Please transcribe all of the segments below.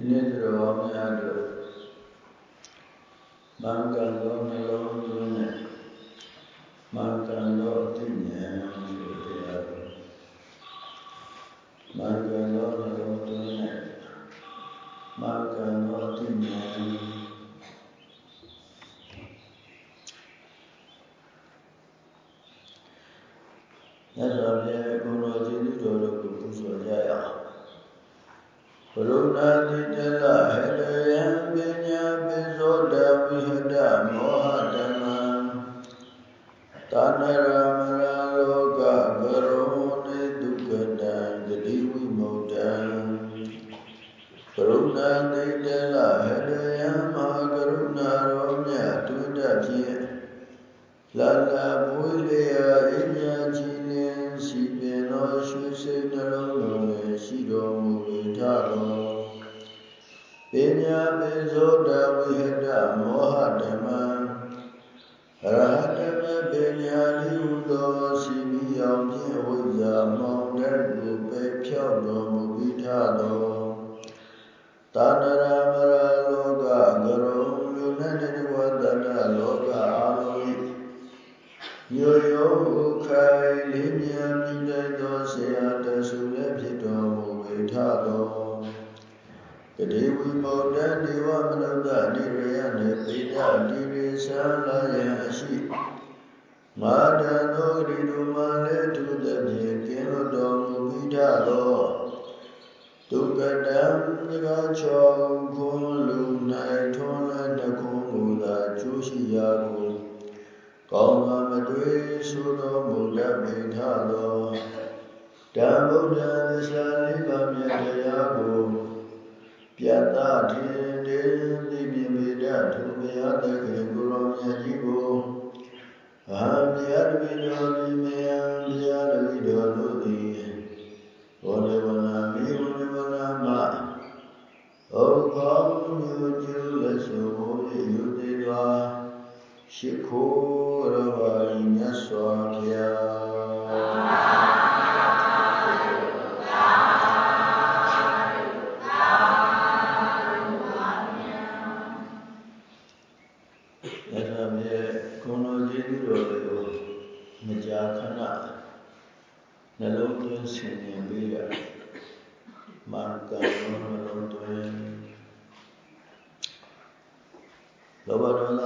ဒီနေ့တော်များတို့မင်္ဂလောနှလုံးသွင်းနဲ့မင်္ဂလောအသိဉာဏ်ဆိုတ ကြာခဏနှလုံးသွင်းဆင်ញင်ပေးရမာကံနှလုံးသွင်းလောဘဒေါ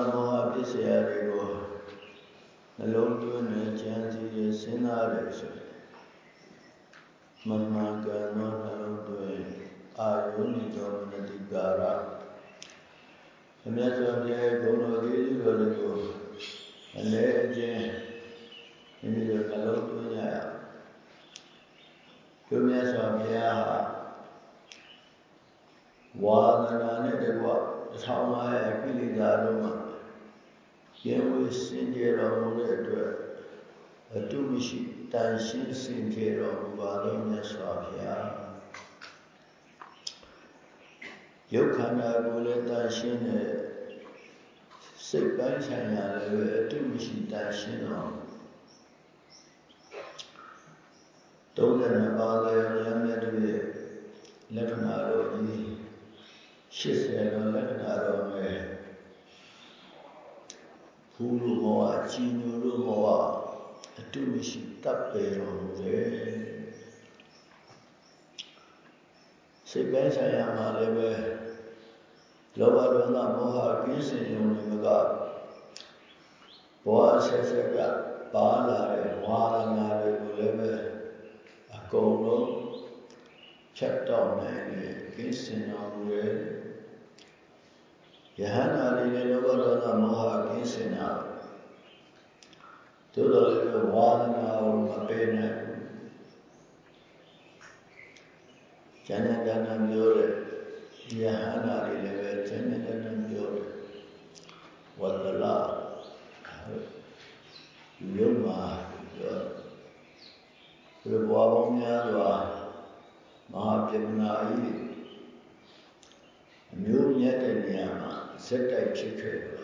သမောဟပစ္စယတွေကိုနှလုံးသွင်းနဲ့ကြံစည်ရစဉ်းစားရဆိုမမကံနှလုံးသွင်းအာယုန်ဒီတော်မနတိကာရအမြတ်စွာဘုရားဂုဏ်တော်ကြီးတော်တွေကိုအလဲအကျဉ်းမိမိတို့နှလုံးသွင်းရအောင်သူမြတ်စွာဘုရားဟာဝါဒနာနဲ့တကွ1500ကိလေသာလုံးမှာကျင်းဝေးစင်ကြယ်တော်မူတဲ့အတွက်အတုမရှိတန်ရှင်းစင်ကြယ်တော်မူပါသောမြတ်စွာဘုရားယုတ်ခန္ဓာကိုယ်လည်းတန်ရှင်းတဲ့စိတ်ပိုင်းဆိုင်ရာလည်းပဲအတုမရှိတန်ရှင်းတော် 32ပါးသောဉာဏ်မြတ်တွေလက္ခဏာတော်ကြီး80တော်လက္ခဏာတော်နဲ့ဖူးလို့မောဟကြည်ညိုလို့မောဟအတုမရှိတပ်ပေတော်မူတယ်စိတ်ပိုင်းဆိုင်ရာမှာလည်းပဲလောဘဒေါသမောဟကင်းစင်ရုံနဲ့မကဘောအဆက်ဆက်ကပါလာတဲ့ဝါဒနာတွေကိုလည်းပဲ ကုန်လုံးဖြတ်တော့နိုင်တယ်ကိစ္စင်တော်မူရဲ့ယဟန္တာတွေလည်းလောဘဒေါသမောဟကိစ္စင်တာတို့တော်လည်းဝါဒနာကိုမပယ်နိုင်ဘူးဉာဏ်ဉာဏ်နဲ့ပြောတဲ့ယဟန္တာတွေလည်းပဲဉာဏ်ဉာဏ်နဲ့ပြောတယ်ဝဒလာယုံမှာပြော တယ်ဘယ်ဘဝပေါင်းများစွာမဟာပြမနာဤအမျိုးမြတ်တဲ့နေရာမှာစက်တိုက်ဖြစ်ခဲ့တယ်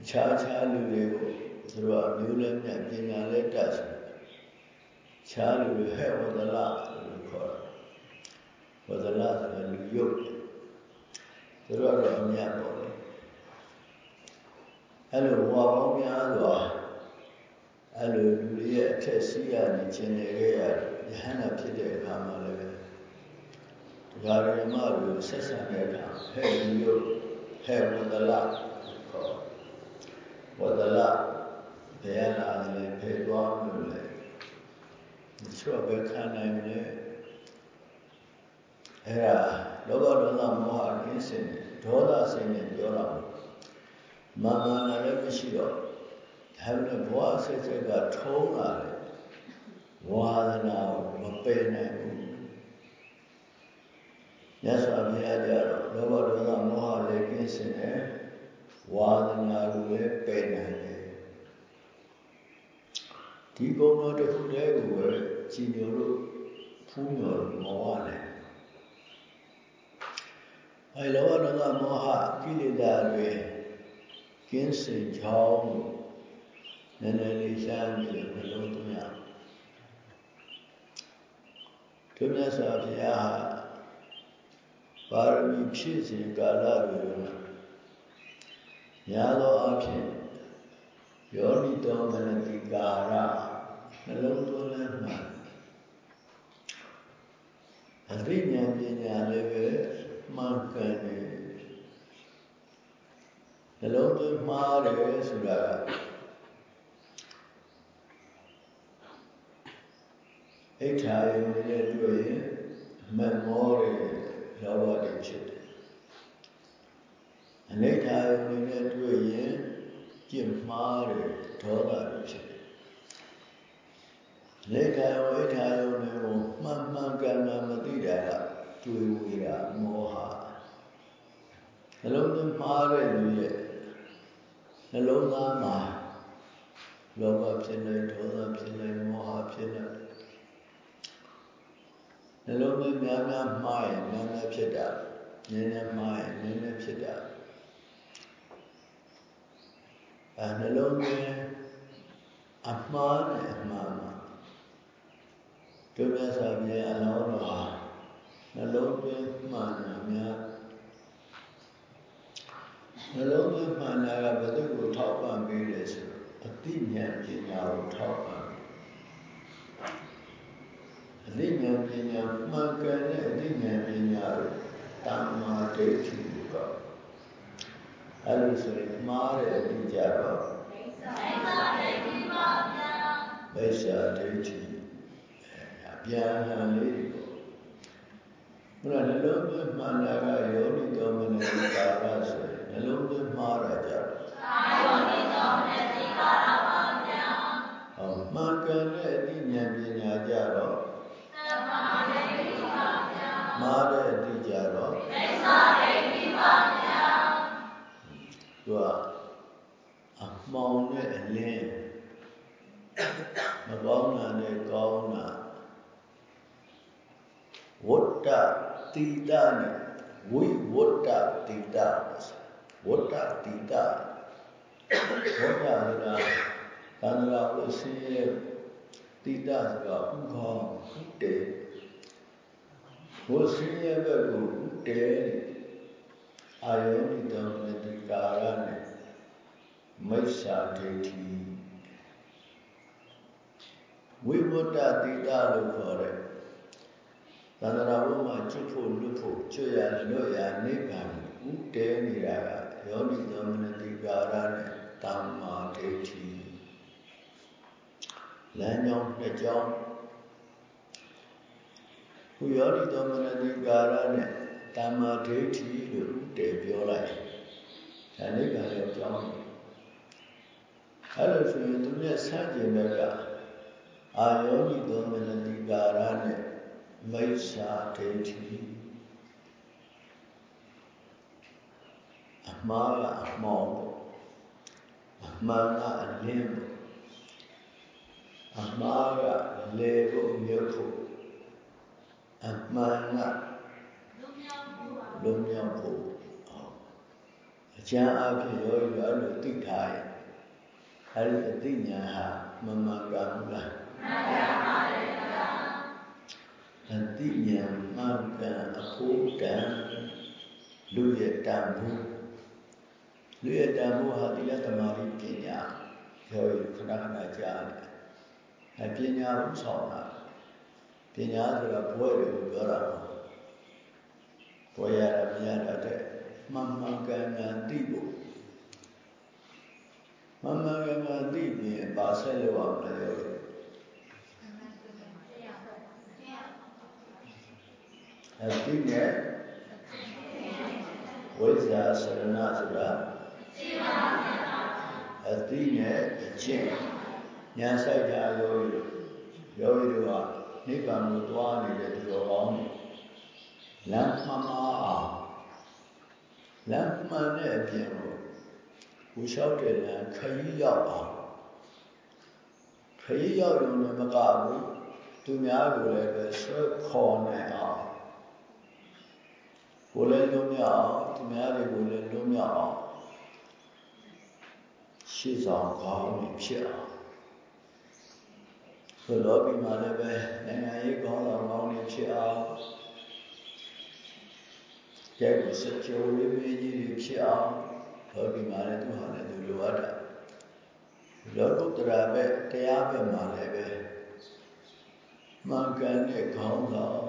အခြားခြားလူတွေကိုသူတို့အမျိုးလည်းမြတ်ပညာလည်းတတ်ဆိုခြားလူတွေဟဲ့ဝဒလာလို့ခေါ်တယ်ဝဒလာဆိုလူယုတ်သူတို့ကတော့အမြတ်ပေါ့လေအဲ့လိုဘဝပေါင်းများစွာ အဲ့လိုလူတွေရဲ့အထက်စီးရနေခြင်းတွေခဲ့ရယဟန္တာဖြစ်တဲ့အခါမှာလည်းတရားဓမ္မတွေဆက်ဆံတဲ့အခါဟဲ့ဒီလိုဟဲ့ဝန္တလခေါ်ဝန္တလဘယ်ရလာလဲဖယ်သွားမလို့လဲချို့ပဲခံနိုင်မလဲအဲ့ဒါလောဘဒေါသမောဟကင်းစင်ဒေါသစိတ်နဲ့ပြောတာမာမနာလည်းမရှိတော့ ဒါပေမဲ့ဘဝဆက်ဆက်ကထုံးလာတယ်ဝါဒနာမပယ်နိုင်ဘူးမြတ်စွာဘုရားကြတော့လောဘဒေါသမောဟလည်းကင်းစင်တယ်ဝါဒနာကိုလည်းပယ်နိုင်တယ်ဒီကုံတော်တစ်ခုတည်းကိုပဲကြည်ညိုလို့ဖူးမြော်လို့မဝနိုင်အဲလောဘဒေါသမောဟကိလေသာတွေကင်းစင်ကြောင်း နည်းနည်းလေးရှားပြီးတော့နှလုံးသွင်းရသူမြတ်စွာဘုရားဟာပါရမီဖြည့်စဉ်ကာလတွေမှာညာသောအဖြစ်ယောနိတောမနတိကာရနှလုံးသွင်းလဲမှအသိဉာဏ်ပညာလည်းပဲမှန်ကန်တယ်နှလုံးသွင်းမှားတယ်ဆိုတာ အိဋ္ဌာယုံနဲ့တွေ့ရင်မမောတယ်လောဘတွေဖြစ်တယ်အနိဋ္ဌာယုံနဲ့တွေ့ရင်ကြင်မှားတယ်ဒေါသတွေဖြစ်တယ်အနိဋ္ဌာယုံအိဋ္ဌာယုံတွေကိုမှန်မှန်ကန်ကန်မသိတာကတွေ့ဝေတာမောဟနှလုံးသွင်းမှားတဲ့လူရဲ့နှလုံးသားမှာလောဘဖြစ်နေဒေါသဖြစ်နေမောဟဖြစ်နေ နှလုံးသွင်းများများမှားရင်များများဖြစ်တာနည်းနည်းမှားရင်နည်းနည်းဖြစ်တာအဲနှလုံးသွင်းအမှားနဲ့အမှားမှာဒုက္ခဆာပြေအလောင်းတော်နှလုံးသွင်းမှန်တာများနှလုံးသွင်းမှန်တာကဘယ်သူကိုထောက်ပံ့ပေးလဲဆိုအသိဉာဏ်ပညာကိုထောက်ပံ့အသိ ဉာဏ်ပညာမှန်ကန်တဲ့အသိဉာဏ်ပညာကိုတမ္မာဒိဋ္ဌိကိုကအဲ့လိုဆိုရင်မှားတဲ့အသိကြတော့မိစ္ဆာဒိဋ္ဌိပါဗျာမိစ္ဆာဒိဋ္ဌိအပြန်ဟန်လေးဘုရားနှလုံးသွင်းမှန်တာကယောနိတော်မနတိကာရဆိုရင်နှလုံးသွင်းမှားတာကြ ကိုဥတေအာယောနိတံမတိကာရနဲ့မိစ္ဆာဒိဋ္ဌိဝိဝတ္တတိတလို့ခေါ်တဲ့သန္တရာဘုမှာကျွတ်ဖို့လွတ်ဖို့ကျွတ်ရလွတ်ရနိဗ္ဗာန်ဥတဲနေတာကယောနိသောမနတိကာရနဲ့တမ္မာဒိဋ္ဌိလမ်းကြောင်းနှစ်ကြောင်းခုယောနိသောမနတိကာရနဲ့ တမ္မာဒိဋ္ဌိလို့ဥတဲပြောလိုက်ဒါနိဗ္ဗာန်ရဲ့ကြောင်းအဲ့လိုဆိုရင်သူနဲ့ဆန့်ကျင်ဘက်ကအာယောနိသောမနတိကာရနဲ့မိစ္ဆာဒိဋ္ဌိအမှားကအမောင်းပေါ့အမှန်ကအလင်းပေါ့အမှားကလေဖို့မြုပ်ဖို့အမှန်က လုံးမြောက်ဖို့အကျမ်းအဖြစ်ရောရောလို့သိထားရင်အဲဒီအသိဉာဏ်ဟာမမှန်ကန်ဘူးလားမှန်ကန်ပါတယ်အတိညာမှန်ကန်အဖို့တံလူရဲ့တန်ဖိုးလူရဲ့တန်ဖိုးဟာသီလသမာဓိပညာပြောရခဏခဏကြားတယ်အပညာဥဆောင်တာပညာဆိုတာဘွဲတွေကိုပြောတာမ ဟုတ်ဘွဲရတာမရတာတဲ့မှန်မှန်ကန်ကန်သိဖို့မှန်မှန်ကန်ကန်သိပြီးပါဆက်လို့အောင်လည်းအတိနဲ့ဝိဇ္ဇာစရဏဆိုတာအတိနဲ့အကျင့်ညာဆိုင်တာယောဂီယောဂီတို့ဟာနိဗ္ဗာန်ကိုသွားနေတဲ့သူတော်ကောင်းတွေ လမ်းမှန်မှအောင်လမ်းမှန်တဲ့အပြင်ကိုဝှလျှောက်တဲ့လမ်းခရီးရောက်အောင်ခရီးရောက်ရုံနဲ့မကဘူးသူများကိုလည်းပဲဆွဲခေါ်နိုင်အောင်ကိုယ်လည်းလုံးမြောက်အောင်သူများတွေကိုလည်းလုံးမြောက်အောင်ရှေ့ဆောင်ကောင်းနေဖြစ်အောင်ဆိုတော့ဒီမှာလည်းပဲနိုင်ငံရေးကောင်းဆောင်ကောင်းနေဖြစ်အောင် ကျဲကိုစကြဝဠာမင်းကြီးတွေဖြစ်အောင်တော့ဒီမှာလည်းသူဟာလည်းသူလိုအပ်တာလောကုတ္တရာပဲတရားပဲမှာလည်းပဲမှန်ကန်တဲ့ခေါင်းဆောင်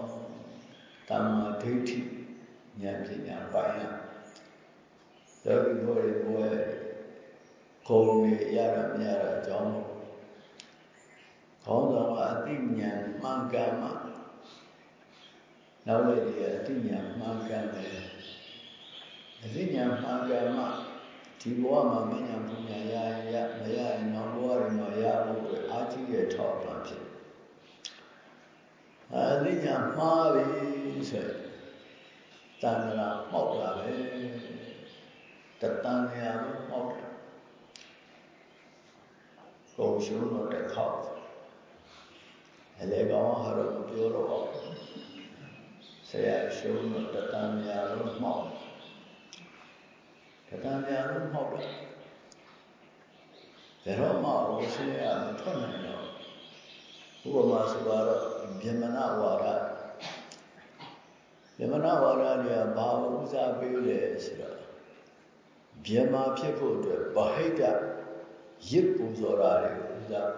တမ္မာဒိဋ္ဌိဉာဏ်ပညာပိုင်းရလောကီဘဝတွေဘဝခုံတွေရတာမရတာအကြောင်းခေါင်းဆောင်ကအသိဉာဏ်မှန်ကန်မှ နောက်လေဒီအသိဉာဏ်မှန်ကန်တယ်အသိဉာဏ်မှန်ကန်မှဒီဘဝမှာမဉဏ်ပညာရရမရရင်နောက်ဘဝတွေမှာရဖို့အတွက်အာကြီးရဲ့ထောက်ပံ့ဖြစ်အသိဉာဏ်မှားပြီဆိုရင်တန်ခါပေါက်တာပဲတတန်ခါလုံးပေါက်တာကိုရှုံးတော့တစ်ခေါက်အလေကောင်ဟာတော့မပြောတော့ ဆရာရှုံးတော့တတန်ခါလုံးမှောက်တတန်ခါလုံးမှောက်တယ်ဘယ်တော့မှဝဆရာမထွက်နိုင်တော့ဥပမာဆိုတော့ဗြဟ္မဏဝါဒယမနာဝါဒတွေကဘာဥစားပေးလဲဆိုတော့ဗြဟ္မာဖြစ်ဖို့အတွက်ဗဟိတရစ်ပူဇော်တာတွေကိုဥစား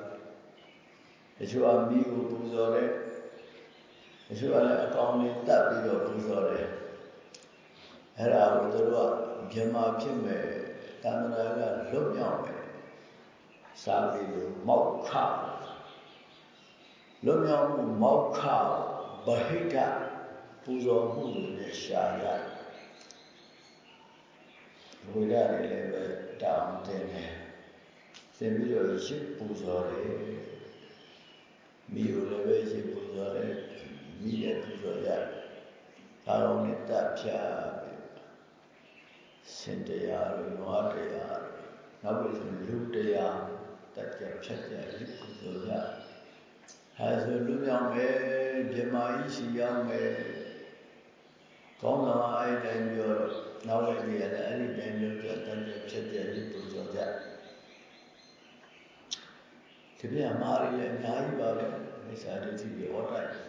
တချို့အမိကိုပူဇော်တယ် တချို့ကလည်းအကောင်လေးတတ်ပြီးတော့ပူဇော်တယ်အဲ့ဒါကိုသူတို့ကဗြဟ္မာဖြစ်မဲ့တဏ္ဍာကလွတ်မြောက်မယ်စာပေလို့မောက်ခလွတ်မြောက်မှုမောက်ခဗဟိတပူဇော်မှုတွေနဲ့ရှာရတယ်ဘုရားတွေလည်းပဲတောင်းတင်တယ်သင်ပြီးတော့ရစ်ပူဇော်တယ်မိကိုလည်းပဲရစ်ပူဇော်တယ် မိလည်းပူဇော်ရတယ်ဒါတော့နဲ့တတ်ဖြာပြီးစင်တရားတို့နွားတရားတို့နောက်ပြီးဆိုလူတရားတတ်ကြဖြတ်ကြရစ်ပူဇော်ကြအဲဆိုလူမြောင်မယ်မြမကြီးရှိရောက်မယ်ကောင်းဆောင်အဲ့တိုင်းပြောတော့နောက်လိုက်ကြရတယ်အဲ့ဒီတိုင်းလုပ်ကြတန်ကြဖြစ်ကြရစ်ပူဇော်ကြဒီပြမာရီလည်းအများကြီးပါပဲမိစ္ဆာဒိဋ္ဌိတွေဟောတိုက်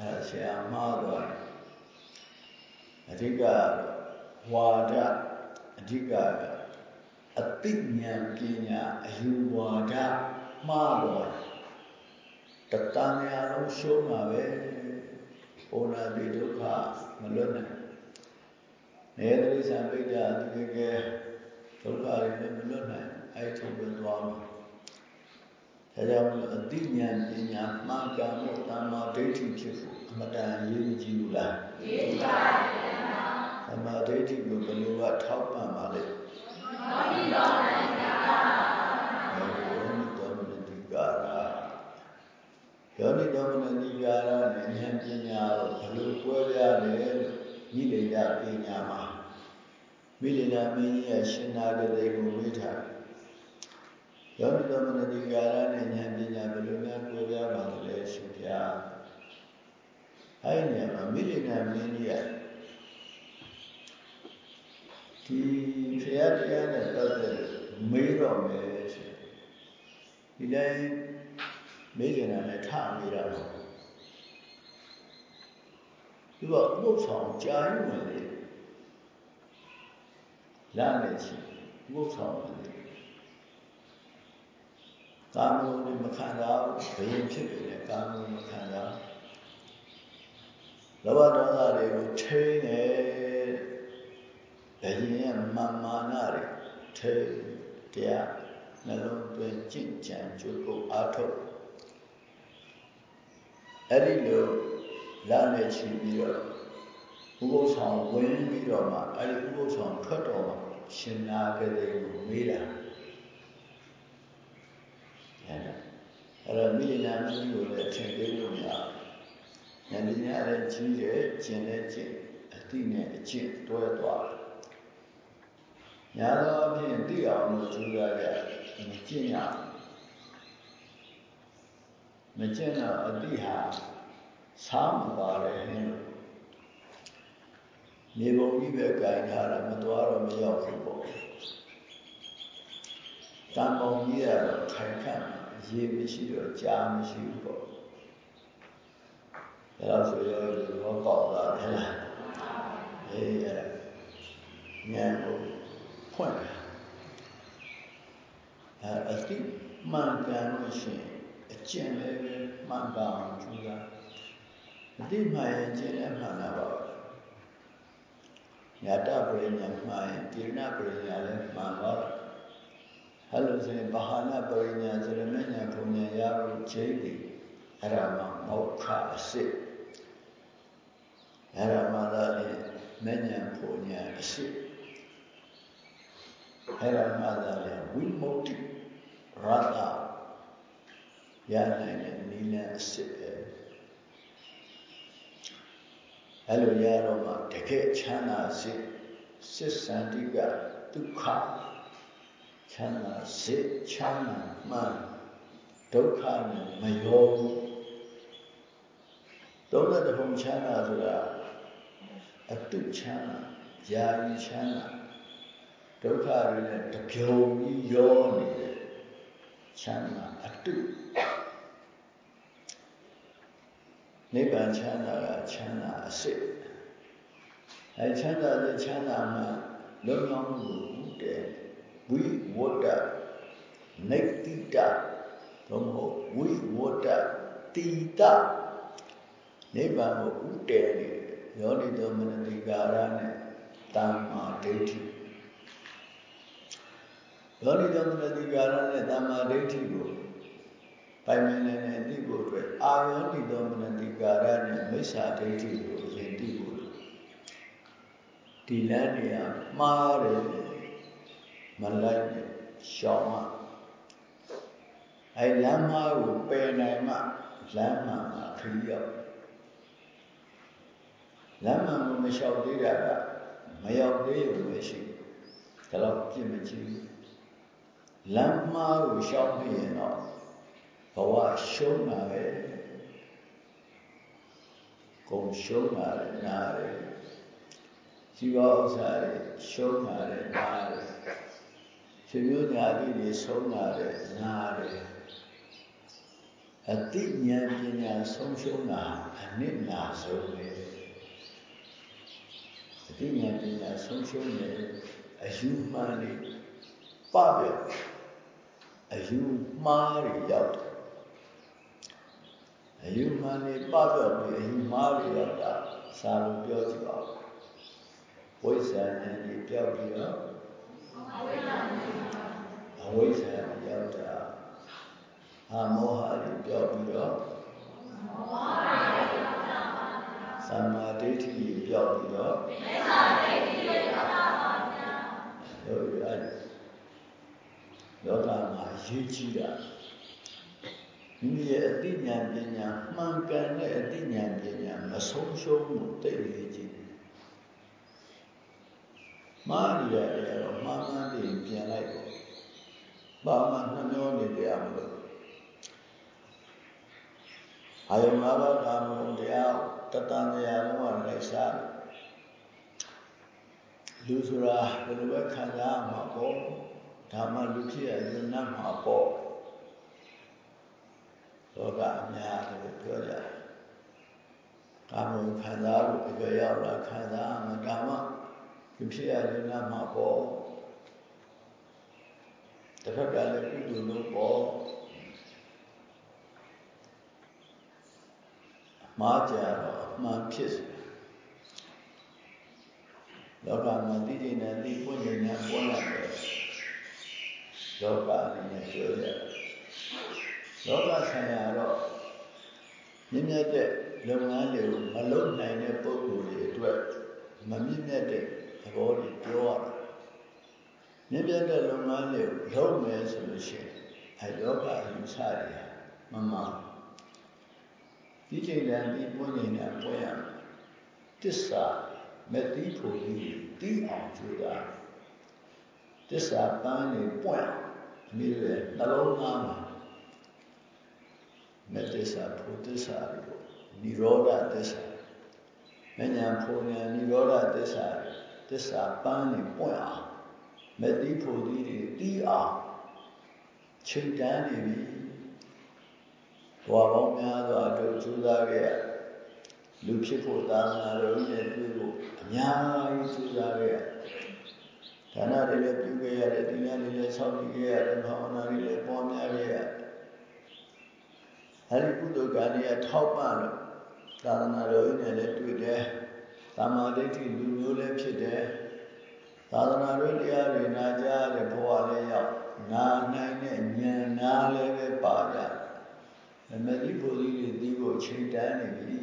အဲဆရာမှားသွားအဓိကဝါဒအဓိကအသိဉာဏ်ပညာအယူဝါဒမှားသွားတတန်ရာလုံးရှုံးတာပဲဩနာတိဒုက္ခမလွတ်နိုင်နေတိစ္ဆာပိဋကသူကဲဒုက္ခတွေလည်းမလွတ်နိုင်အဲ့ဒီပဲသွားမှာ ဒါကြောင့်အတိညာပညာမှန်ကန်မှုတမ္မာဒိဋ္ဌိဖြစ်ဖို့အမတန်ရည်ကြည်ဘူးလားရည်ပါပါတမ္မာဒိဋ္ဌိကိုဘယ်လိုကထောက်ပံ့ပါလဲသောတိတော်မနိကာရယောနိတော်မနိကာရယောနိတော်မနိကာရနဲ့ဉာဏ်ပညာကိုဘယ်လိုကွဲပြားလဲလို့မိလေယပညာမှာမိလေယမင်းကြီးရဲ့ရှင်နာဂတိကိုဝိထားယော နိတော်မနတိကာရနဲ့ဉာဏ်ပညာဘယ်လိုများကိုပြပါသလဲရှင်ဗျာအဲ့ဒီနေရာမှာမိလိနာမင်းကြီးကဒီဖရာတရားနဲ့ပတ်သက်မေးတော့မယ်ဆိုဒီတိုင်းမေးကြတာနဲ့ထမေးတာပေါ့ဒီကဥပုသ်ဆောင်ကြာရင်ဝင်လေလာနေချင်ဥပုသ်ဆောင်ဝင်လေ ကာမဂုဏ်တွေမခံစားဘူးဘယင်ဖြစ်ပြီလေကာမဂုဏ်မခံစားလောဘဒေါသတွေကိုထိန်းနေဘယင်ရဲ့မာမာနတွေထိန်းတရားနှလုံးသွင်းကြင်ကြံကြိုးကုပ်အားထုတ်အဲ့ဒီလိုလာနေချီပြီးတော့ဥပုသ်ဆောင်ဝင်ပြီးတော့မှအဲ့ဒီဥပုသ်ဆောင်ထွက်တော်မှာရှင်နာကလေးကိုမေးတာ အဲ့ဒါအဲ့တော့မိနာမင်းကိုလည်းထင်သေးလို့မရဘူးဉာဏ်ပညာလည်းကြီးတယ်ကျင်လည်းကျင်အတိနဲ့အကျင့်တွဲသွားတယ်ညာသောအဖြစ်သိအောင်လို့ကြိုးစားကြမကျင့်ရမကျင့်တော့အတိဟာစားမပါလေဟင်းလို့မြေပုံကြီးပဲကြိုင်ထားတာမသွားတော့မရောက်ဘူးပေါ့တန်ပုံကြီးကတော့ခိုင်ခန့် ရေမရှိတော့ကြားမရှိဘူးပေါ့ဒါတော့ဆိုရောဒီဘောပေါက်လာတယ်လားအေးအဲ့ဒါဉာဏ်ကိုဖွင့်တယ်အဲအတိမှန်ကန်လို့ရှိရင်အကျင့်လည်းပဲမှန်ပါအောင်ကြိုးစားအတိမှန်ရင်ကျင့်လည်းမှန်တာပါညာတပရိညာမှန်ရင်တိရဏပရိညာလည်းမှန်ပါတော့ ဟဲ့လို့ဆိုရင်ဘာဟာနာပရိညာဆိုရမညာပုံညာရလို့ခြေတည်အဲ့ဒါမှမောက္ခအစစ်အဲ့ဒါမှသာလေမညာပုံညာအစစ်အဲ့ဒါမှသာလေဝိမု ക്തി ရတရနိုင်တဲ့နိလန်အစစ်ပဲအဲ့လိုရတော့မှတကယ်ချမ်းသာစိတ်စစ်စန္တိကဒုက္ခ ချမ်းသာစိတ်ချမ်းသာမှဒုက္ခနဲ့မရောဘူးသုံးတဲ့ဘုံချမ်းသာဆိုတာအတုချမ်းသာယာယီချမ်းသာဒုက္ခတွေနဲ့တပြုံကြီးရောနေတဲ့ချမ်းသာအတုနိဗ္ဗာန်ချမ်းသာကချမ်းသာအစစ်အဲချမ်းသာတဲ့ချမ်းသာမှလုံလောက်မှုကိုဥတည် ဝိဝတ္တနိတိတသို့မဟုတ်ဝိဝတ္တတိတနိဗ္ဗာန်ကိုဥတည်နေယောနိသောမနတိကာရနဲ့တမ္မာဒိဋ္ဌိယောနိသောမနတိကာရနဲ့တမ္မာဒိဋ္ဌိကိုပိုင်ပိုင်နိုင်နိုင်သိဖို့အတွက်အာယောနိသောမနတိကာရနဲ့မိစ္ဆာဒိဋ္ဌိကိုအရင်သိဖို့ဒီလမ်းတွေကမှားတယ် မလိုက်နဲ့ရှောင်မှအဲလမ်းမှားကိုပယ်နိုင်မှလမ်းမှန်မှာခရီးရောက်လမ်းမှန်ကိုမလျှောက်သေးတာကမရောက်သေးရုံပဲရှိဒါတော့ပြစ်မကြည့်လမ်းမှားကိုရှောင်နေရင်တော့ဘဝရှုံးတာပဲကုန်ရှုံးတာလည်းနားတယ်ဇီဝဥစ္စာတွေရှုံးတာလည်းနားတယ် ရှင်မျိုးညာတိတွေဆုံးတာလည်းနားတယ်အတိဉာဏ်ပညာဆုံးရှုံးတာအနစ်နာဆုံးပဲအတိဉာဏ်ပညာဆုံးရှုံးတယ်အယူမှန်နေပပြအယူမှားတွေရောက်တယ်အယူမှန်နေပပြောက်ပြီးအယူမှားတွေရောက်တာစာလို့ပြောကြည့်ပါဦးဝိဇ္ဇာဉာဏ်ကြီးပြောက်ပြီးတော့အဝိဇ္ဇာဉာဏ် အဝိဇ္ဇာရောက်တာအာမောဟကြီးပြောက်ပြီးတော့မောဟကြီးရောက်တာသမ္မာဒိဋ္ဌိပြောက်ပြီးတော့မိစ္ဆာဒိဋ္ဌိရောက်တာပါဗျာတို့အဲ့လောကမှာရေးကြည့်တာမိမိရဲ့အသိဉာဏ်ပညာမှန်ကန်တဲ့အသိဉာဏ်ပညာမဆုံးရှုံးမှုသိရေးကြည့်မှားရရတယ်တော့မှားမှန်းပြီးပြန်လိုက်ပေါ့ ဘာမှနှမျောနေကြရမလို့အာယုံ၅ပါးကာမဂုဏ်တရားတတန်တရားလုံးကလိုက်စားလူဆိုတာဘယ်လိုပဲခံစားမှာပေါ့ဒါမှလူဖြစ်ရရင်နတ်မှာပေါ့လောကအများလို့ပြောကြတယ်ကာမခံစားလို့အကြရောက်လာခံစားမှဒါမှဒီဖြစ်ရရင်နာမှာပေါ့ တစ်ဖက်ကလည်းကုသိုလ်လို့ပေါ့မှားကြတော့အမှန်ဖြစ်စေလောကမှာသိကျင်တဲ့သိပွင့်နေတဲ့ပွင့်ရတယ်လောကအနေနဲ့ပြောကြလောကဆိုင်ရာတော့မြင့်မြတ်တဲ့လုပ်ငန်းတွေကိုမလုပ်နိုင်တဲ့ပုဂ္ဂိုလ်တွေအတွက်မမြင့်မြတ်တဲ့သဘောတွေပြောရတာ မြင့်မြတ်တဲ့လုပ်ငန်းတွေကိုလုပ်မယ်ဆိုလို့ရှိရင်အဲလောကယူဆတွေမမှန်ဒီချိန်တည်းဒီပွင့်နေတာပွင့်ရတစ္ဆာမတိဖို့ဒီတီးအောင်ကြိုးစားတစ္ဆာပန်းနေပွင့်အမိရဲ့နှလုံးသားမှာမတစ္ဆာဖို့တစ္ဆာကိုនិရောဓသစ္စာမညာဖို့ညာនិရောဓသစ္စာသစ္စာပန်းနေပွင့်အောင် မတိဖို့ဒီတွေတီးအောင်ချိန်တန်းနေပြီဘဝပေါင်းများစွာတို့ကြိုးစားခဲ့လူဖြစ်ဖို့သာသနာတော်ကြီးနဲ့တွေ့ဖို့အများကြီးကြိုးစားခဲ့ဒါနတွေလည်းပြုခဲ့ရတယ်ဒီများတွေလည်းဆောက်တည်ခဲ့ရတယ်ဘာဝနာတွေလည်းပွားများခဲ့ရတယ်အဲဒီကုသိုလ်ကံတွေကထောက်ပံ့လို့သာသနာတော်ကြီးနဲ့လည်းတွေ့တယ်သမာဓိဋ္ဌိလူမျိုးလည်းဖြစ်တယ် သာသနာတော်တရားတွေနာကြားတဲ့ဘဝလည်းရောက်နာနိုင်တဲ့ဉာဏ်နာလည်းပဲပါကြဓမ္မတိဘုရားကြီးတွေဒီကိုချိန်တန်းနေပြီ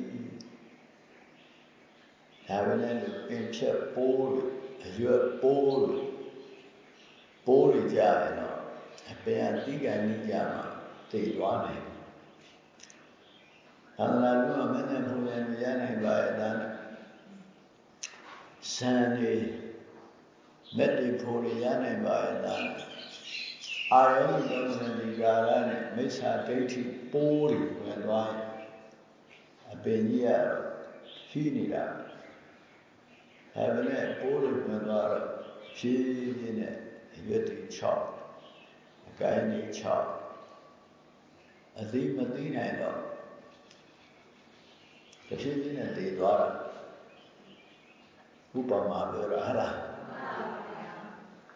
ဒါပဲလေပင်ဖြတ်ပိုးတွေအရွက်ပိုးတွေပိုးတွေကြတယ်နော်အပင်အတိကံကြီးကြမှာသိသွားနိုင်သံဃာလူကမနဲ့ဘုရားမရနိုင်ပါရဲ့ဒါနဲ့ဇန်နေ မက်တိဖို့ရနိုင်ပါရဲ့ဒါနဲ့အာယောနိသမဏဒီကာရနဲ့မိစ္ဆာဒိဋ္ဌိပိုးတွေဝင်သွားရင်အပင်ကြီးကတော့ဖြီးနေတာဒါပဲနဲ့ပိုးတွေဝင်သွားတော့ဖြည်းဖြည်းနဲ့ရွက်တွေ၆အကိုင်းတွေ၆အသိမသိနိုင်တော့တဖြည်းဖြည်းနဲ့တည်သွားတာဥပမာပြောတာဟလား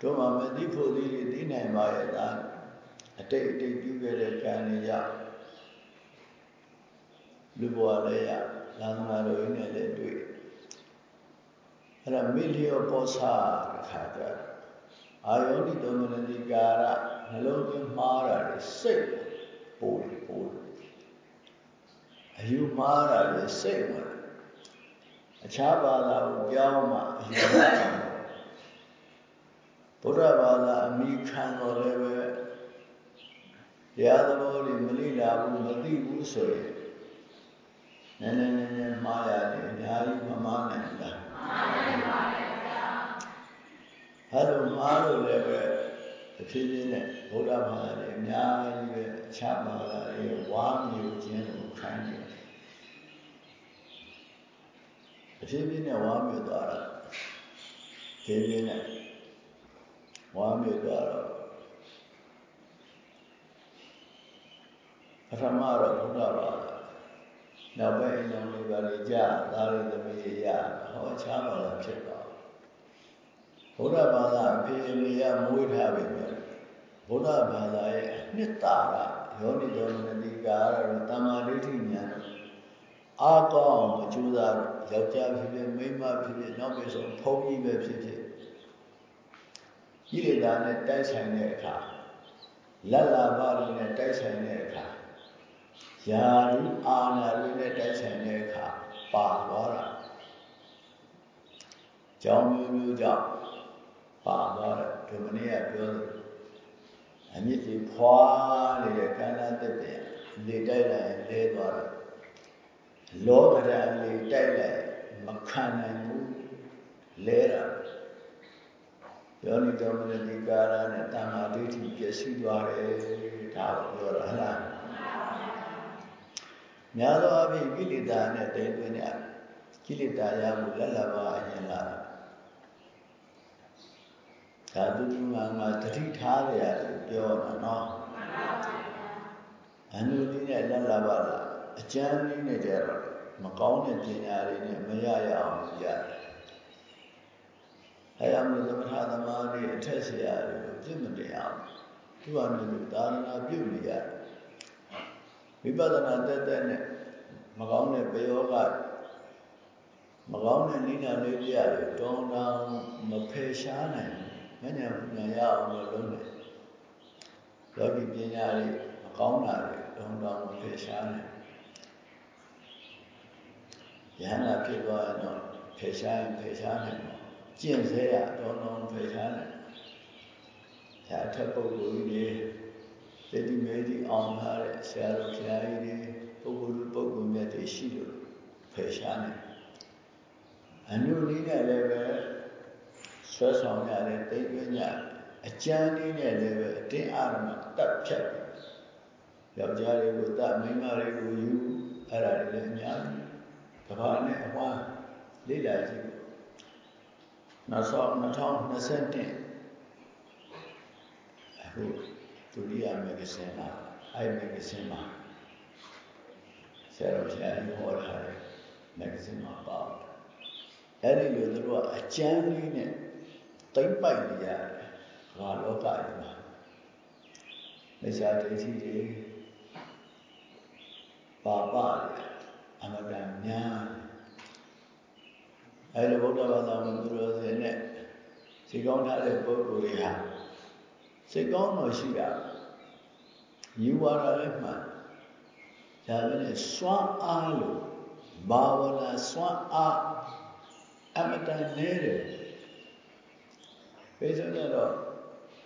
တို့မှမသိဖို့သေးလေးသိနိုင်ပါရဲ့လားအတိတ်အတိတ်ပြုခဲ့တဲ့ကံတွေရလူဘဝလည်းရသာသနာတော်ကြီးနဲ့လည်းတွေ့အဲ့ဒါမိလျောပောစာခါကြအာယောနိတောမနတိကာရနှလုံးသွင်းမှားတာစိတ်ပို့ပို့အယူမှားတာလေစိတ်ဝင်အခြားဘာသာကိုပြောင်းမှအယူမှား တာဘုရားဘာသာအမိခံတော်လည်းပဲတရားသဘောတွေမလိလာဘူးမသိဘူးဆိုရင်နည်းနည်းနည်းနည်းမှားရတယ်အများကြီးမမှားနိုင်ဘူးလားမှားနိုင်ပါရဲ့ဗျာအဲ့လိုမှားလို့လည်းပဲတဖြည်းဖြည်းနဲ့ဘုရားဘာသာတွေအများကြီးပဲအခြားဘာသာတွေဝါမျိုးခြင်းကိုခံနေတဖြည်းဖြည်းနဲ့ဝါမျိုးသွားတာဖြည်းဖြည်းနဲ့ ဝါမျိုးသွားတော့ပထမတော့ဘုရားဘာသာနောက်ပိုင်းအင်းလေးပါလေကြာသားလေးသမီးရဟောချားပါလာဖြစ်သွားဘုရားဘာသာအဖေအမေကမွေးထားပြီပဲဘုရားဘာသာရဲ့နှစ်တာကယောနိတော်မနတိကာကတော့တမ္မာဒိဋ္ဌိဉာဏ်အာကောင်းမကြိုးစားယောက်ျားဖြစ်ဖြစ်မိန်းမဖြစ်ဖြစ်နောက်ပြီးဆိုဖုန်းကြီးပဲဖြစ်ဖြစ် ဤလေသာနဲ့တိုက်ဆိုင်တဲ့အခါလက်လာပါတွေနဲ့တိုက်ဆိုင်တဲ့အခါယာရုအာနာတွေနဲ့တိုက်ဆိုင်တဲ့အခါပါသွားတာကြောင်းမျိုးမျိုးကြောင့်ပါသွားတယ်ဒီမနေ့ကပြောတယ်အမြင့်ကြီးဖွာနေတဲ့ကန္နာတက်တယ်လေတိုက်လိုက်လဲသွားတယ်လောကဓာတ်လေးတိုက်လိုက်မခံနိုင်ဘူးလဲတာ ယောနိတော်မနတိကာရနဲ့တဏ္ဍာဒိဋ္ဌိပျက်စီးသွားတယ်ဒါကိုပြောတာဟလားများသောအားဖြင့်ကိလေသာနဲ့တိမ်သွင်းရကိလေသာရမှုလက်လဘာအရင်လာဒါသူသူငါငါတတိထားရလို့ပြောတာနော်အနုနည်းနဲ့လက်လဘာလားအကျမ်းနည်းနဲ့ကြတော့မကောင်းတဲ့ပညာတွေနဲ့မရရအောင်ရတယ် အဲရမလို့သမထသမားတွေအထက်ဆရာတွေကိုပြစ်မတင်အောင်သူကလည်းသူသာသနာပြုနေရတယ်ဝိပဿနာတက်တက်နဲ့မကောင်းတဲ့ပယောဂမကောင်းတဲ့နိဒာလေးတရားတွေတောင်းတောင်းမဖယ်ရှားနိုင်မဉ္ဇဉ်ပညာရအောင်လို့လုပ်နေယောဂီပညာတွေမကောင်းတာတွေတောင်းတောင်းမဖယ်ရှားနိုင်ယန္တာဖြစ်သွားရင်တော့ဖယ်ရှားရင်ဖယ်ရှားနိုင်တော့ ကျင့်စေရတောင်းတောင်းဖယ်ရှားနိုင်ဆရာထက်ပုဂ္ဂိုလ်ကြီးတွေတတိမေတိအောင်ထားတဲ့ဆရာတော်ဘုရားကြီးတွေပုဂ္ဂိုလ်ပုဂ္ဂိုလ်မြတ်တွေရှိလို့ဖယ်ရှားနိုင်အနုနည်းနဲ့လည်းပဲဆွဲဆောင်ရတယ်တိတ်ပညာအကျမ်းနည်းနဲ့လည်းပဲအတင်းအာရမတတ်ဖြတ်ယောက်ျားတွေကိုတတ်မိန်းမတွေကိုယူအဲ့ဒါတွေလည်းအများကြီးကဘာနဲ့အဝမ်းလေ့လာကြည့် နောက်ဆုံး2021အခုဒုတိယမဂ္ဂဇင်းမှာအဲ့မဂ္ဂဇင်းမှာဆရာတော်ဆရာကြီးဟောထားတဲ့မဂ္ဂဇင်းမှာပါတယ်အဲ့ဒီလိုသူတို့ကအကျမ်းလေးနဲ့တိမ့်ပိုက်နေရတယ်ဘာလောကကြီးမှာမိစ္ဆာဒိဋ္ဌိတွေပါပါအမတန်များ အဲ့လိုဗုဒ္ဓဘာသာဝင်သူတော်စင်နဲ့စိတ်ကောင်းထားတဲ့ပုဂ္ဂိုလ်တွေဟာစိတ်ကောင်းတော့ရှိတာယူဝါဒလည်းမှန်ဒါပဲနဲ့စွမ်းအားလို့ဘာဝနာစွမ်းအားအမတန်နေတယ်ဘေးဆိုတော့